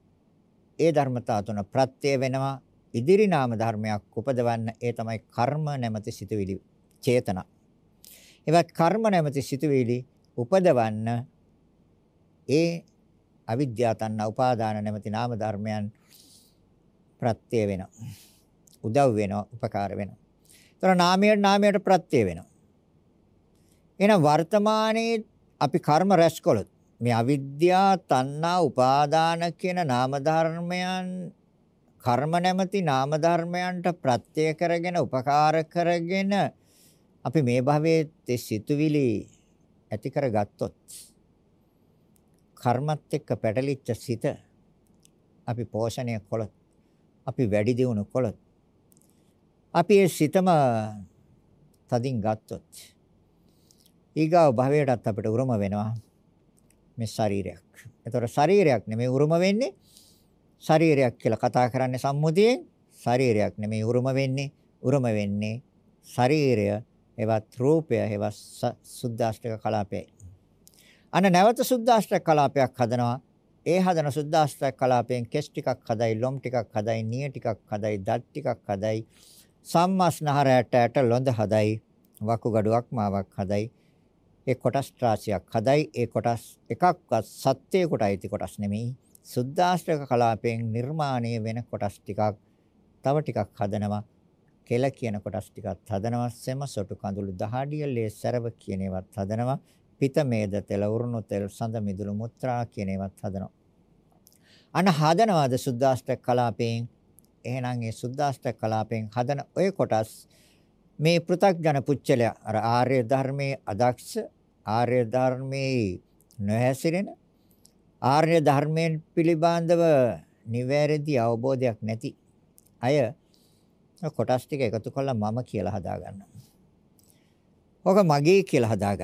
Speaker 1: ඒ ධර්මතා තුන ප්‍රත්‍ය වෙනවා ඉදිරි නාම ධර්මයක් උපදවන්න ඒ තමයි කර්ම නැමැති සිතුවිලි චේතනා. එවත් කර්ම නැමැති සිතුවිලි උපදවන්න ඒ අවිද්‍යාව තණ්හා උපාදාන නැමැති නාම ධර්මයන් ප්‍රත්‍ය වෙනවා. උදව් වෙනවා, උපකාර වෙනවා. ඒතර නාමයට නාමයට ප්‍රත්‍ය වෙනවා. එහෙනම් වර්තමානයේ අපි කර්ම රැස් කළොත් මේ අවිද්‍යා තණ්හා උපාදාන කියන නාම ධර්මයන් කර්ම නැමැති නාම ධර්මයන්ට ප්‍රත්‍ය කරගෙන උපකාර කරගෙන අපි මේ භවයේ සිතුවිලි ඇති කරගත්තොත් කර්මත් එක්ක පැටලිච්ච සිත අපි පෝෂණය කළොත් අපි වැඩි දියුණු කළොත් අපි ඒ සිතම තදින් ගත්තොත් ඊගාව භවයටත් අපිට උරුම වෙනවා මේ ශරීරයක්. ඒතකොට ශරීරයක් නෙමෙයි උරුම වෙන්නේ ශරීරයක් කියලා කතා කරන්නේ සම්මුතියෙන් ශරීරයක් නෙමෙයි උරුම වෙන්නේ උරුම වෙන්නේ ශරීරය එවත් රූපය එවත් සුද්දාෂ්ටක කලාපයයි. අන්න නැවත සුද්දාෂ්ටක කලාපයක් හදනවා. ඒ හදන සුද්දාෂ්ටක කලාපයෙන් කෙස් ටිකක් හදයි, ලොම් ටිකක් හදයි, නිය ටිකක් හදයි, දත් ටිකක් හදයි, සම්මස්නහරයට ඇට ලොඳ හදයි, වකුගඩුවක් මාවක් හදයි. ඒ කොටස් රාශියක් හදයි. ඒ කොටස් එකක්වත් සත්‍ය කොට අයිති කොටස් නෙමෙයි. සුද්දාෂ්ටක කලාපයෙන් නිර්මාණය වෙන කොටස් ටිකක් තව ටිකක් හදනවා. කෙල කියන කොටස් ටිකක් හදනවා. සෙම සොටු කඳුළු දහඩිය ලේ සරව කියන ඒවත් හදනවා. පිත මේද තෙල උරුණු තෙල් සඳ මිදුළු මුත්‍රා කියන ඒවත් හදනවා. අන හදනවාද සුද්දාෂ්ටක කලාපයෙන්? එහෙනම් ඒ සුද්දාෂ්ටක කලාපයෙන් හදන ඔය කොටස් මේ පෘ탁ජන පුච්චලය අර ආර්ය ධර්මයේ අදක්ෂ ආර්ය ධර්මයේ නොහැසිරෙන ආර්ය ධර්මයෙන් පිළිබඳව නිවැරදි අවබෝධයක් නැති අය කොටස් ටික එකතු කරලා මම කියලා හදා ගන්නවා. ඔක මගේ කියලා හදා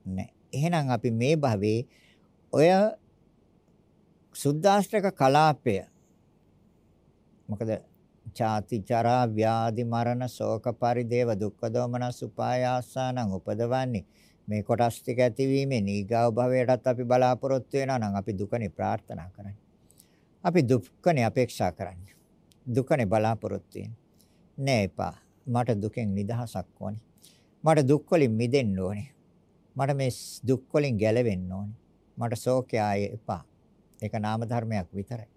Speaker 1: ගන්නවා. නෑ. එහෙනම් අපි මේ භවයේ ඔය සුද්දාෂ්ටක කලාපය මොකද චාති ජරා ව්‍යාධි මරණ ශෝක පරිදේව දුක්ඛ දෝමනස් උපායාසානං උපදවන්නේ මේ කොටස් ටික ඇතිවීමේ නීගාව භවයටත් අපි බලාපොරොත්තු වෙනවා නම් අපි දුකනේ ප්‍රාර්ථනා කරන්නේ. අපි දුක්ඛනේ අපේක්ෂා කරන්නේ. දුකනේ බලාපොරොත්තු වෙන්නේ. නෑ එපා. මට දුකෙන් නිදහසක් ඕනේ. මට දුක් වලින් මිදෙන්න ඕනේ. මට මේ දුක් වලින් ගැලවෙන්න ඕනේ. මට ශෝකය එපා. ඒක නාම ධර්මයක් විතරයි.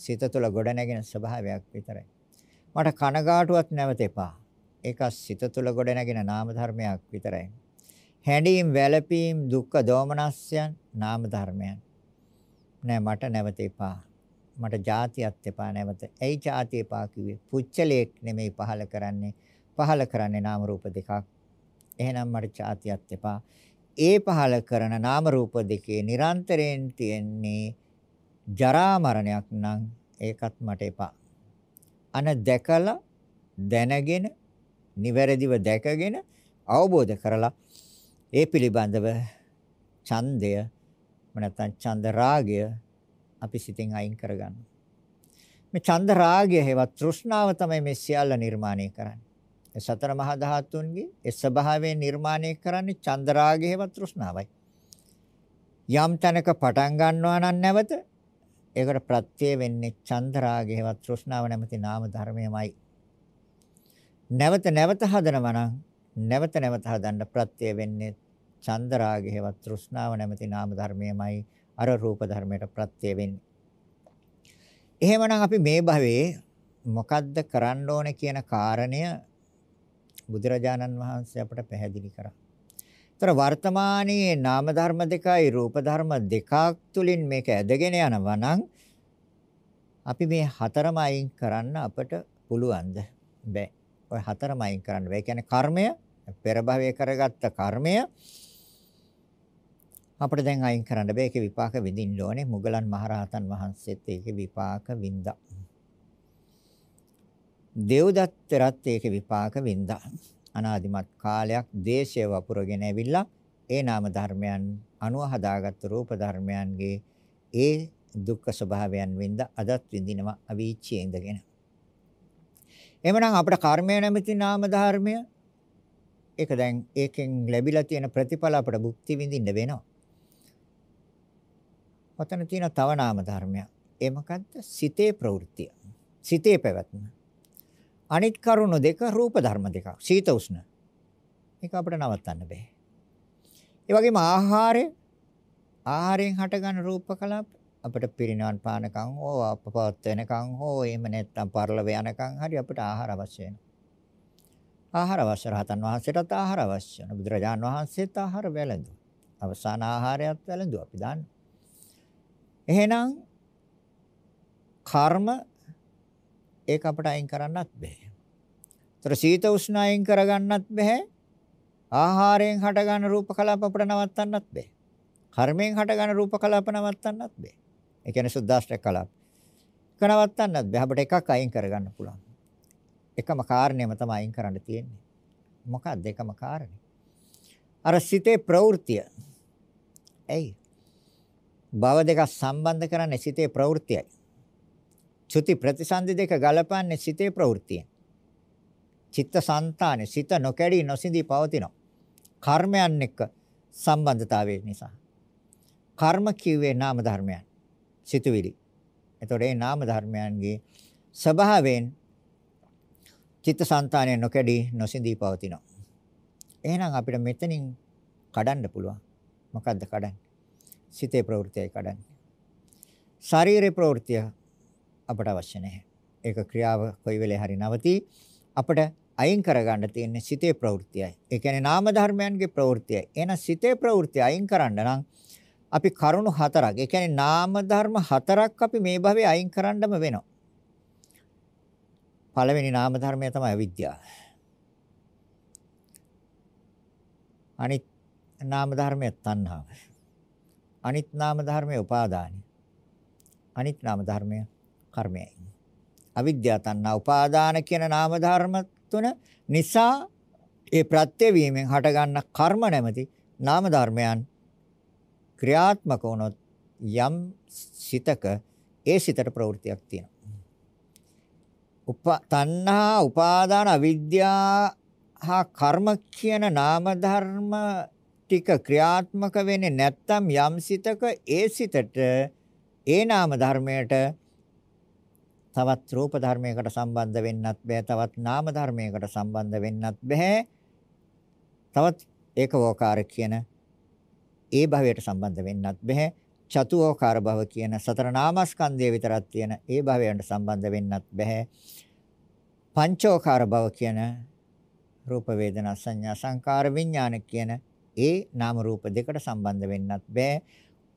Speaker 1: සිත තුළ ගොඩනැගෙන ස්වභාවයක් විතරයි. මට කනගාටුවක් නැවත එපා. ඒක සිත තුළ ගොඩනැගෙන නාම ධර්මයක් විතරයි. හැඬීම් වැළපීම් දුක්ඛ දෝමනස්යන් නාම ධර්මයන් නෑ මට නැවත එපා මට જાතියත් එපා නැවත ඇයි જાතිය එපා කිව්වේ පුච්චලයක් නෙමෙයි පහල කරන්නේ පහල කරන්නේ නාම රූප දෙකක් එහෙනම් මට જાතියත් එපා ඒ පහල කරන නාම රූප දෙකේ නිරන්තරයෙන් තියෙන්නේ ජරා මරණයක් නම් ඒකත් මට එපා. අන දැකලා දැනගෙන නිවැරදිව දැකගෙන අවබෝධ කරලා ඒ පිළිබඳව ඡන්දය නැත්නම් ඡන්ද රාගය අපි සිතින් අයින් කරගන්න. මේ ඡන්ද රාගය හේවත් තෘෂ්ණාව තමයි මේ සියල්ල නිර්මාණය කරන්නේ. ඒ සතර මහා ධාතුන්ගේ ඒ ස්වභාවයෙන් නිර්මාණය කරන්නේ ඡන්ද රාගය හේවත් තෘෂ්ණාවයි. යම් තැනක පටන් ගන්නවා නම් නැවත ඒකට ප්‍රත්‍ය වෙන්නේ ඡන්ද රාගය හේවත් තෘෂ්ණාව නැමැති නාම ධර්මයමයි. නැවත නැවත හදනවා නම් නැවත නැවත හදන්න ප්‍රත්‍ය වෙන්නේ චන්ද රාගය හේවත් තෘෂ්ණාව නැමැති නාම ධර්මයමයි අර රූප ධර්මයට ප්‍රත්‍ය වෙන්නේ. එහෙමනම් අපි මේ භවයේ මොකද්ද කරන්න ඕන කියන කාරණය බුදුරජාණන් වහන්සේ අපට පැහැදිලි කරා. ତර වර්තමානයේ නාම ධර්ම දෙකයි රූප ධර්ම දෙකක් තුලින් මේක ඇදගෙන යනවා නම් අපි මේ හතරම අයින් කරන්න අපට පුළුවන්ද? බෑ. ඔය හතරම අයින් කරන්න බෑ. ඒ කියන්නේ කර්මය පෙර භවයේ කරගත්ත කර්මය අපිට දැන් අයින් කරන්න බෑ. ඒකේ විපාක විඳින්න ඕනේ. මුගලන් මහරහතන් වහන්සේත් ඒකේ විපාක විඳා. දේවදත්තරත් ඒකේ විපාක විඳා. අනාදිමත් කාලයක් දේශය වපුරගෙන ඇවිල්ලා ඒ නාම ධර්මයන් අනුව හදාගත්තු රූප ධර්මයන්ගේ ඒ දුක්ඛ ස්වභාවයන් විඳ අදත් විඳිනවා අවීචයේ ඉඳගෙන. එහෙමනම් අපිට කර්මය නැමැති නාම ධර්මය ඒක දැන් ඒකෙන් ලැබිලා තියෙන ප්‍රතිඵල අපිට භුක්ති විඳින්න වෙනවා. ඔතන තියෙන තව නාම ධර්මයක්. ඒ මොකද්ද? සිතේ ප්‍රවෘත්තිය. සිතේ පැවැත්ම. අනිත් කරුණු දෙක රූප ධර්ම දෙකක්. සීත උෂ්ණ. මේක අපිට නවත්තන්න බෑ. ඒ වගේම ආහාරය ආහාරයෙන් හටගන්න රූප කලාප අපිට පිරිනවන් පානකම් හෝ අපපවත් වෙනකම් හෝ එහෙම නැත්නම් පරලව යනකම් හරි අපිට ආහාර අවශ්‍ය වෙනවා. ආහාර අවශ්‍ය රහතන් වහන්සේටත් ආහාර අවශ්‍ය වෙනවා. බුදුරජාන් වහන්සේත් ආහාර වැළඳුවා. අවසාන ආහාරයත් වැළඳුවා අපි දන්නවා. එහෙනම් කර්ම ඒක අපිට අයින් කරන්නත් බෑ. ඒතර සීත උෂ්ණ අයින් කරගන්නත් බෑ. ආහාරයෙන් හටගන්න රූප කලාප අපිට නවත්තන්නත් බෑ. කර්මයෙන් හටගන්න රූප කලාප නවත්තන්නත් බෑ. ඒ කියන්නේ සුද්දාෂ්ටක කලාප. කනවත්තන්නත් බෑ. අපිට එකක් අයින් කරගන්න පුළුවන්. එකම කාරණයම තමයි අයින් කරන්න තියෙන්නේ. මොකක්ද එකම කාරණේ? අර සිතේ ප්‍රවෘත්තිය. ඇයි? භව දෙක සම්බන්ධ කරන්නේ සිතේ ප්‍රවෘත්තියයි. චුති ප්‍රතිසන්දි දෙක ගලපන්නේ සිතේ ප්‍රවෘත්තියෙන්. චිත්ත සංතානේ සිත නොකැඩී නොසිඳී පවතිනවා. කර්මයන් එක්ක සම්බන්ධතාවය නිසා. කර්ම කිව්වේ නාම ධර්මයන්. සිතුවිලි. එතකොට මේ නාම ධර්මයන්ගේ ස්වභාවයෙන් චිත්ත සංතානය නොකැඩී නොසිඳී පවතිනවා. එහෙනම් අපිට මෙතනින් කඩන්න පුළුවන්. මොකද්ද කඩන්නේ? සිතේ ප්‍රවෘත්තියයි කඩන්නේ. ශරීරේ ප්‍රවෘත්තිය අපට අවශ්‍ය නැහැ. ඒක ක්‍රියාව කොයි වෙලේ හරි නවතී. අපට අයින් කරගන්න තියෙන්නේ සිතේ ප්‍රවෘත්තියයි. ඒ කියන්නේ නාම ධර්මයන්ගේ ප්‍රවෘත්තියයි. එහෙනම් සිතේ ප්‍රවෘත්තිය අයින් කරන්න නම් අපි කරුණු හතරක්. ඒ කියන්නේ නාම ධර්ම හතරක් අපි මේ භවයේ අයින් කරන්නම වෙනවා. පළවෙනි නාම ධර්මය තමයි අවිද්‍යාව. අනිත් නාම ධර්මය තණ්හාව. අනිත් නාම ධර්මය උපාදානයි. අනිත් නාම ධර්මය කර්මයයි. අවිද්‍යාව තණ්හා උපාදාන කියන නාම ධර්ම තුන නිසා ඒ ප්‍රත්‍ය වීමෙන් හටගන්න කර්ම නැමැති නාම ධර්මයන් ක්‍රියාත්මක වුණොත් යම් සිතක ඒ සිතට ප්‍රවෘත්තියක් තියෙනවා. උප තණ්හා උපාදාන අවිද්‍යාව හා කර්ම කියන නාම ධර්ම ටික ක්‍රියාත්මක වෙන්නේ නැත්නම් යම් සිතක ඒ සිතට ඒ නාම ධර්මයට තවත් රූප ධර්මයකට සම්බන්ධ වෙන්නත් බෑ තවත් නාම ධර්මයකට සම්බන්ධ වෙන්නත් බෑ. තවත් ඒකවෝකාර කියන ඒ භවයට සම්බන්ධ වෙන්නත් බෑ. චතුෝකාර භව කියන සතර නාමස්කන්ධය විතරක් තියෙන ඒ භවයට සම්බන්ධ වෙන්නත් බෑ. පංචෝකාර භව කියන රූප වේදනා සංඥා සංකාර විඥාන කියන ඒ නාම රූප දෙකට සම්බන්ධ වෙන්නත් බෑ.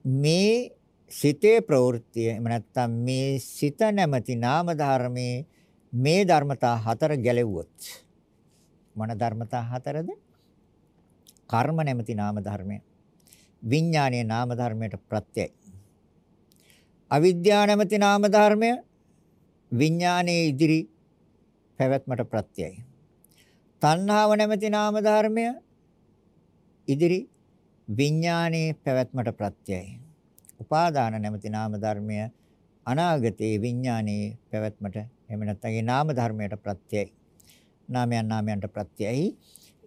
Speaker 1: මේ සිතේ ප්‍රවෘත්තිය එහෙම නැත්නම් මේ සිත නැමැති නාම ධර්මයේ මේ ධර්මතා හතර ගැලෙව්වොත් මොන ධර්මතා හතරද? කර්ම නැමැති නාම ධර්මය. විඥානීය නාම ධර්මයට ප්‍රත්‍යයයි. අවිද්‍යාව නැමැති නාම ධර්මය විඥානයේ ඉදිරි පැවැත්මට ප්‍රත්‍යයයි. තණ්හාව නැමැති නාම ධර්මය ඉදිරි විඥානයේ පැවැත්මට ප්‍රත්‍යයයි. උපාදාන නැමැති නාම ධර්මය අනාගතයේ විඥානයේ පැවැත්මට එහෙම නැත්නම් ඒ නාම ධර්මයට ප්‍රත්‍යයයි. නාමයන් නාමයන්ට ප්‍රත්‍යයයි.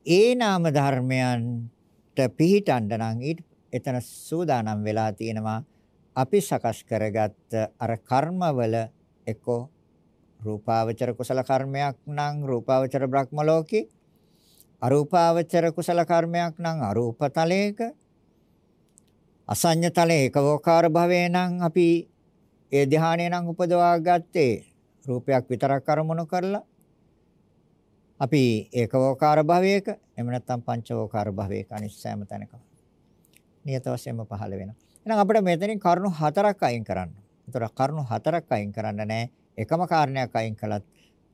Speaker 1: ඒ නාම ධර්මයන්ට පිහිටන්න නම් ඊට එතන සූදානම් වෙලා තියෙනවා අපි සකස් කරගත්ත අර කර්මවල එක්කෝ රූපාවචර කුසල කර්මයක් නම් රූපාවචර බ්‍රහ්ම ලෝකේ අරූපාවචර කුසල කර්මයක් නම් අරූප තලයක අසඤ්ඤතලේ ඒකවෝකාර භවේ නම් අපි ඒ ධානය නම් උපදවා ගත්තේ රූපයක් විතරක් අරමුණු කරලා අපි ඒකවෝකාර භවයක එහෙම නැත්නම් පංචවෝකාර භවයක අනිස්සෑම තැනකම නියත වශයෙන්ම පහළ වෙනවා. එහෙනම් අපිට මෙතනින් කරුණු හතරක් අයින් කරන්න. ඒතර කරුණු හතරක් අයින් කරන්න නෑ. එකම කාරණයක් අයින් කළත්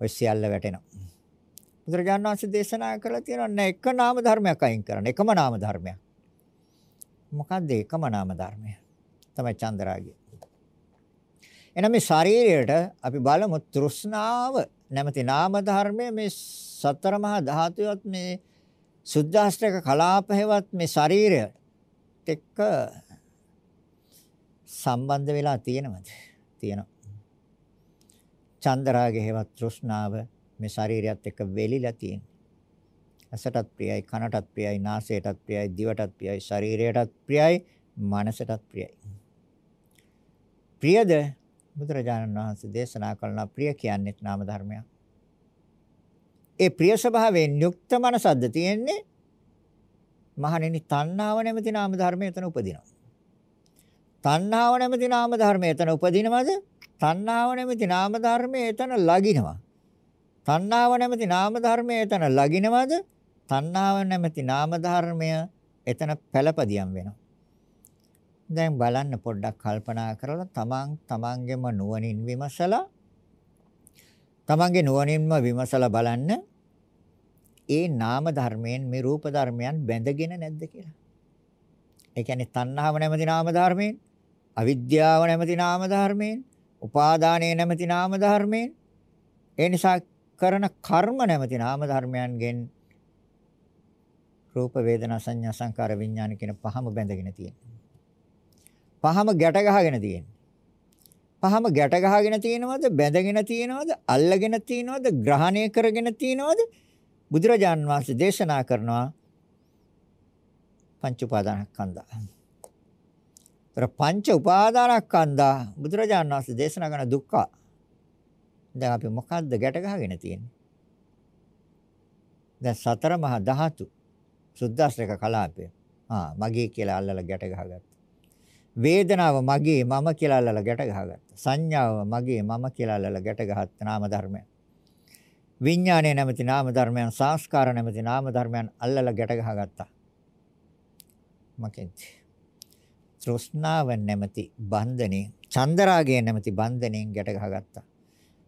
Speaker 1: ඔය සියල්ල වැටෙනවා. බුදුරජාණන් වහන්සේ දේශනා කළා තියෙනවා නෑ එක නාම ධර්මයක් අයින් කරන්න. එකම නාම ධර්මයක්. මොකද්ද එකම නාම ධර්මය? තමයි චන්දරාගය. එහෙනම් මේ ශරීරයට අපි බලමු තෘෂ්ණාව නැමැති නාම ධර්මය මේ සතර මහා ධාතුවත් මේ සුද්ධාෂ්ටක කලාපහෙවත් මේ ශරීරයට එක්ක සම්බන්ධ වෙලා තියෙනවද? තියෙනවා. චන්දරාගය හේවත් තෘෂ්ණාව මේ ශරීරයත් එක්ක වෙලිලා තියෙනවා. ඇසටත් ප්‍රියයි කනටත් ප්‍රියයි නාසයටත් ප්‍රියයි දිවටත් ප්‍රියයි ශරීරයටත් ප්‍රියයි මනසටත් ප්‍රියයි. ප්‍රියද? බුදුරජාණන් වහන්සේ දේශනා කළා ප්‍රිය කියන්නේ නාම ධර්මයක්. ඒ ප්‍රිය ස්වභාවයෙන් යුක්ත මනසක්ද තියෙන්නේ? මහණෙනි තණ්හාව නැමැති නාම ධර්මය එතන උපදිනවා. තණ්හාව නැමැති නාම ධර්මය එතන උපදිනවද? තණ්හාව නැමැති නාම ධර්මය එතන ලගිනවා. තණ්හාව නැමැති නාම ධර්මය එතන ලගිනවද? තණ්හාව නැමැති නාම ධර්මය එතන පළපදියම් වෙනවා. දැන් බලන්න පොඩ්ඩක් කල්පනා කරලා තමන් තමන්ගේම නුවණින් විමසලා තමන්ගේ නුවණින්ම විමසලා බලන්න ඒ නාම ධර්මයෙන් මේ රූප ධර්මයන් බැඳගෙන නැද්ද කියලා. ඒ කියන්නේ තණ්හාව නැමැති නාම ධර්මයෙන්, අවිද්‍යාව නැමැති නාම ධර්මයෙන්, උපාදානය නැමැති නාම ධර්මයෙන් ඒ නිසා කරන කර්ම නැමැති නාම ධර්මයන්ගෙන් රූප වේදනා සංඥා සංකාර විඥාන කියන පහම බැඳගෙන තියෙනවා. පහම ගැට ගහගෙන තියෙනවා. පහම ගැට ගහගෙන තියෙනවද බැඳගෙන තියෙනවද අල්ලගෙන තියෙනවද ග්‍රහණය කරගෙන තියෙනවද බුදුරජාන් වහන්සේ දේශනා කරනවා පංච උපාදානස්කන්ධා. ତර පංච උපාදානස්කන්ධා බුදුරජාන් වහන්සේ දේශනා කරන දුක්ඛ. දැන් අපි මොකද්ද ගැට ගහගෙන තියෙන්නේ? දැන් සතර මහා ධාතු සුද්දාශ්‍රේක කලාපය. ආ මගේ කියලා අල්ලලා ගැට ගහගත්තා. වේදනාව මගේ මම කියලා අල්ලලා ගැට ගහගත්තා. සංඥාව මගේ මම කියලා අල්ලලා ගැට ගහත් නාම ධර්මයන්. විඥානය නැමැති නාම ධර්මයන් සංස්කාර නැමැති නාම ධර්මයන් අල්ලලා ගැට ගහගත්තා. මකෙන්ද? තෘෂ්ණාව නැමැති බන්ධනේ, චන්දරාගය නැමැති බන්ධනෙන් ගැට ගහගත්තා.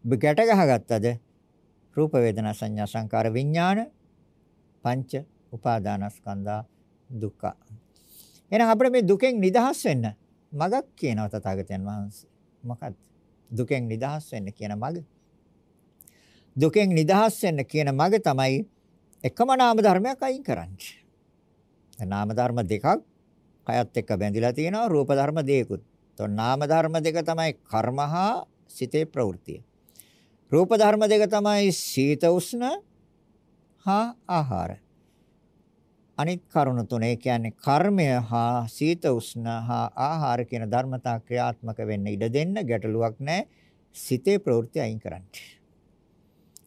Speaker 1: ඔබ ගැට ගහගත්තද? රූප වේදනා සංඥා සංකාර විඥාන පංච උපාදානස්කන්ධා දුක්ඛ. එහෙනම් අපිට මේ දුකෙන් නිදහස් වෙන්න මගක් කියනවා තථාගතයන් වහන්සේ. මොකක්ද? දුකෙන් නිදහස් වෙන්න කියන මග. දුකෙන් නිදහස් වෙන්න කියන මග තමයි එකම නාම ධර්මයක් අයින් කරන්නේ. නාම ධර්ම දෙකක් කයත් එක්ක බැඳිලා තියෙනවා රූප ධර්ම දෙකකුත්. તો නාම ධර්ම දෙක තමයි කර්ම හා සිතේ ප්‍රවෘත්තිය. රූප ධර්ම දෙක තමයි සීත උෂ්ණ හා ආහාර. අනිත් කරුණු තුන ඒ කියන්නේ කර්මය හා සීත උෂ්ණ හා ආහාර කියන ධර්මතා ක්‍රියාත්මක වෙන්න ඉඩ දෙන්න ගැටලුවක් නැහැ. සිතේ ප්‍රවෘත්ති අයින් කරන්න.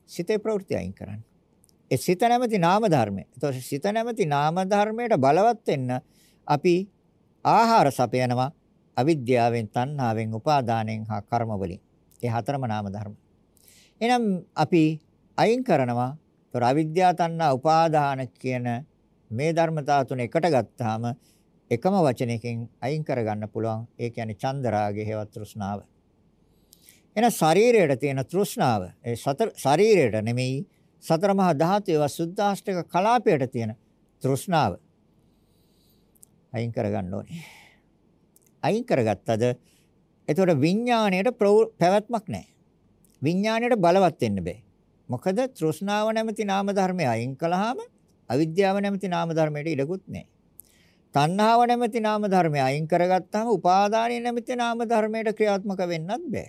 Speaker 1: සිතේ ප්‍රවෘත්ති අයින් කරන්න. ඒ සිත නැමැති නාම ධර්මය. එතකොට සිත නැමැති නාම ධර්මයට බලවත් වෙන්න අපි ආහාර සපයනවා අවිද්‍යාවෙන්, තණ්හාවෙන්, උපාදානෙන් හා කර්ම වලින්. ඒ හතරම නාම ධර්ම. එහෙනම් අපි අයින් කරනවා. ඒතර අවිද්‍යාව, තණ්හා, උපාදාන කියන මේ ධර්මතා තුන එකට ගත්තාම එකම වචනයකින් අයින් කරගන්න පුළුවන්. ඒ කියන්නේ චන්දරාගය හේවත් තෘෂ්ණාව. එන ශරීරයට තියෙන තෘෂ්ණාව ඒ සතර ශරීරයට නෙමෙයි සතර මහා ධාතුවේ සුද්ධාෂ්ටක කලාපයට තියෙන තෘෂ්ණාව අයින් කරගන්න ඕනේ. අයින් කරගත්තද එතකොට විඥාණයට පැවැත්මක් නැහැ. විඥාණයට බලවත් වෙන්න බෑ. මොකද තෘෂ්ණාව නැමැති නාම ධර්මය අයින් කළාම අවිද්‍යාව නැමැති නාම ධර්මයට ඉඩකුත් නැහැ. තණ්හාව නැමැති නාම ධර්මය අයින් කරගත්තාම උපාදානය නැමැති නාම ධර්මයට ක්‍රියාත්මක වෙන්නත් බෑ.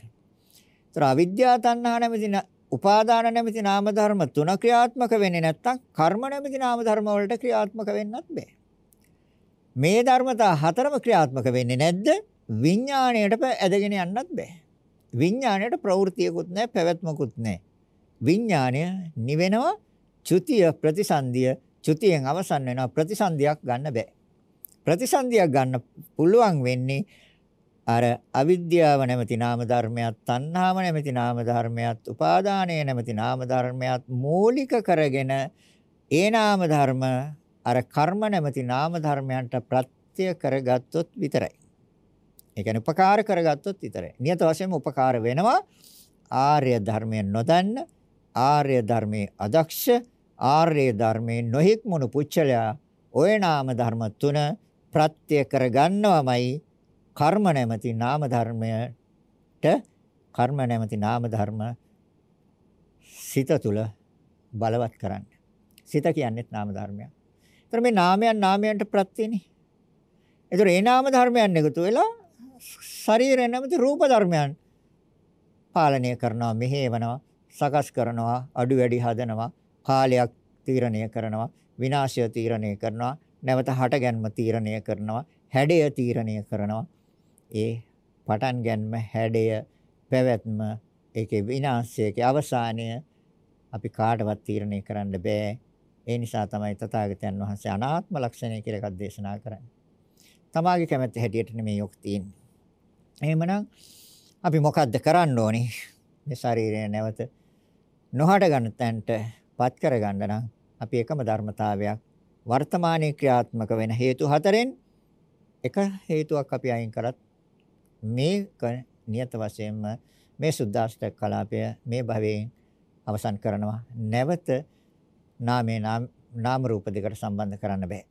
Speaker 1: ඒතර අවිද්‍යාව තණ්හා නැමැති උපාදාන නැමැති නාම ධර්ම තුන ක්‍රියාත්මක වෙන්නේ නැත්නම් කර්ම නැමැති නාම ධර්ම වලට ක්‍රියාත්මක වෙන්නත් බෑ. මේ ධර්මතා හතරම ක්‍රියාත්මක වෙන්නේ නැද්ද? විඥාණයට ඇදගෙන යන්නත් බෑ. විඥාණයට ප්‍රවෘත්තියකුත් නැහැ, පැවැත්මකුත් නැහැ. විඥාණය නිවෙනවා චුතිය ප්‍රතිසන්දිය චුතියෙන් අවසන් වෙනවා ප්‍රතිසන්දියක් ගන්න බෑ. ප්‍රතිසන්දියක් ගන්න පුළුවන් වෙන්නේ අර අවිද්‍යාව නැමැති නාම ධර්මයක්, තණ්හාව නැමැති නාම ධර්මයක්, උපාදානය නැමැති නාම ධර්මයක් මූලික කරගෙන ඒ නාම ධර්ම අර කර්ම නැමැති නාම ධර්මයන්ට ප්‍රත්‍ය කරගත්තොත් විතරයි. ඒ කියන්නේ උපකාර කරගත්තොත් විතරයි. නියත වශයෙන්ම උපකාර වෙනවා ආර්ය ධර්මයෙන් නොදන්න, ආර්ය ධර්මයේ අදක්ෂ, ආර්ය ධර්මයේ නොහික්මුණු පුච්චලයා ওই නාම ධර්ම තුන ප්‍රත්‍ය කරගන්නවමයි කර්ම නැමැති නාම ධර්මයට කර්ම නැමැති නාම ධර්ම සිත තුළ බලවත් කරන්න. සිත කියන්නේත් නාම ධර්මයක්. ඒතර මේ නාමයන් නාමයන්ට ප්‍රත්‍යනේ. ඒතර ඒ නාම ධර්මයන් එකතු වෙලා ශරීරය නැමැති රූප ධර්මයන් පාලනය කරනවා, මෙහෙවනවා, සකස් කරනවා, අඩු වැඩි හදනවා, කාලයක් තීරණය කරනවා, විනාශය තීරණය කරනවා, නැවත හටගැන්ම තීරණය කරනවා, හැඩය තීරණය කරනවා. ඒ පටන් ගැනීම හැඩය පැවැත්ම ඒකේ විනාශය ඒකේ අවසානය අපි කාටවත් තීරණය කරන්න බෑ ඒ නිසා තමයි තථාගතයන් වහන්සේ අනාත්ම ලක්ෂණය කියලා එකක් දේශනා කරන්නේ. තමාගේ කැමැත්ත හැටියට නෙමෙයි යොක් තියෙන්නේ. එහෙමනම් අපි මොකද්ද කරන්න ඕනේ? මේ ශරීරය නැවත නොහට ගන්න තැනට පත් කරගන්න නම් අපි එකම ධර්මතාවයක්. වර්තමානයේ ක්‍රියාත්මක වෙන හේතු හතරෙන් එක හේතුවක් අපි අයින් කරත් මේක නියත වශයෙන්ම මේ සුද්දාෂ්ටක කලාපය මේ භවයෙන් අවසන් කරනවා. නැවත නාමේ නාම රූප දෙකට සම්බන්ධ කරන්න බෑ.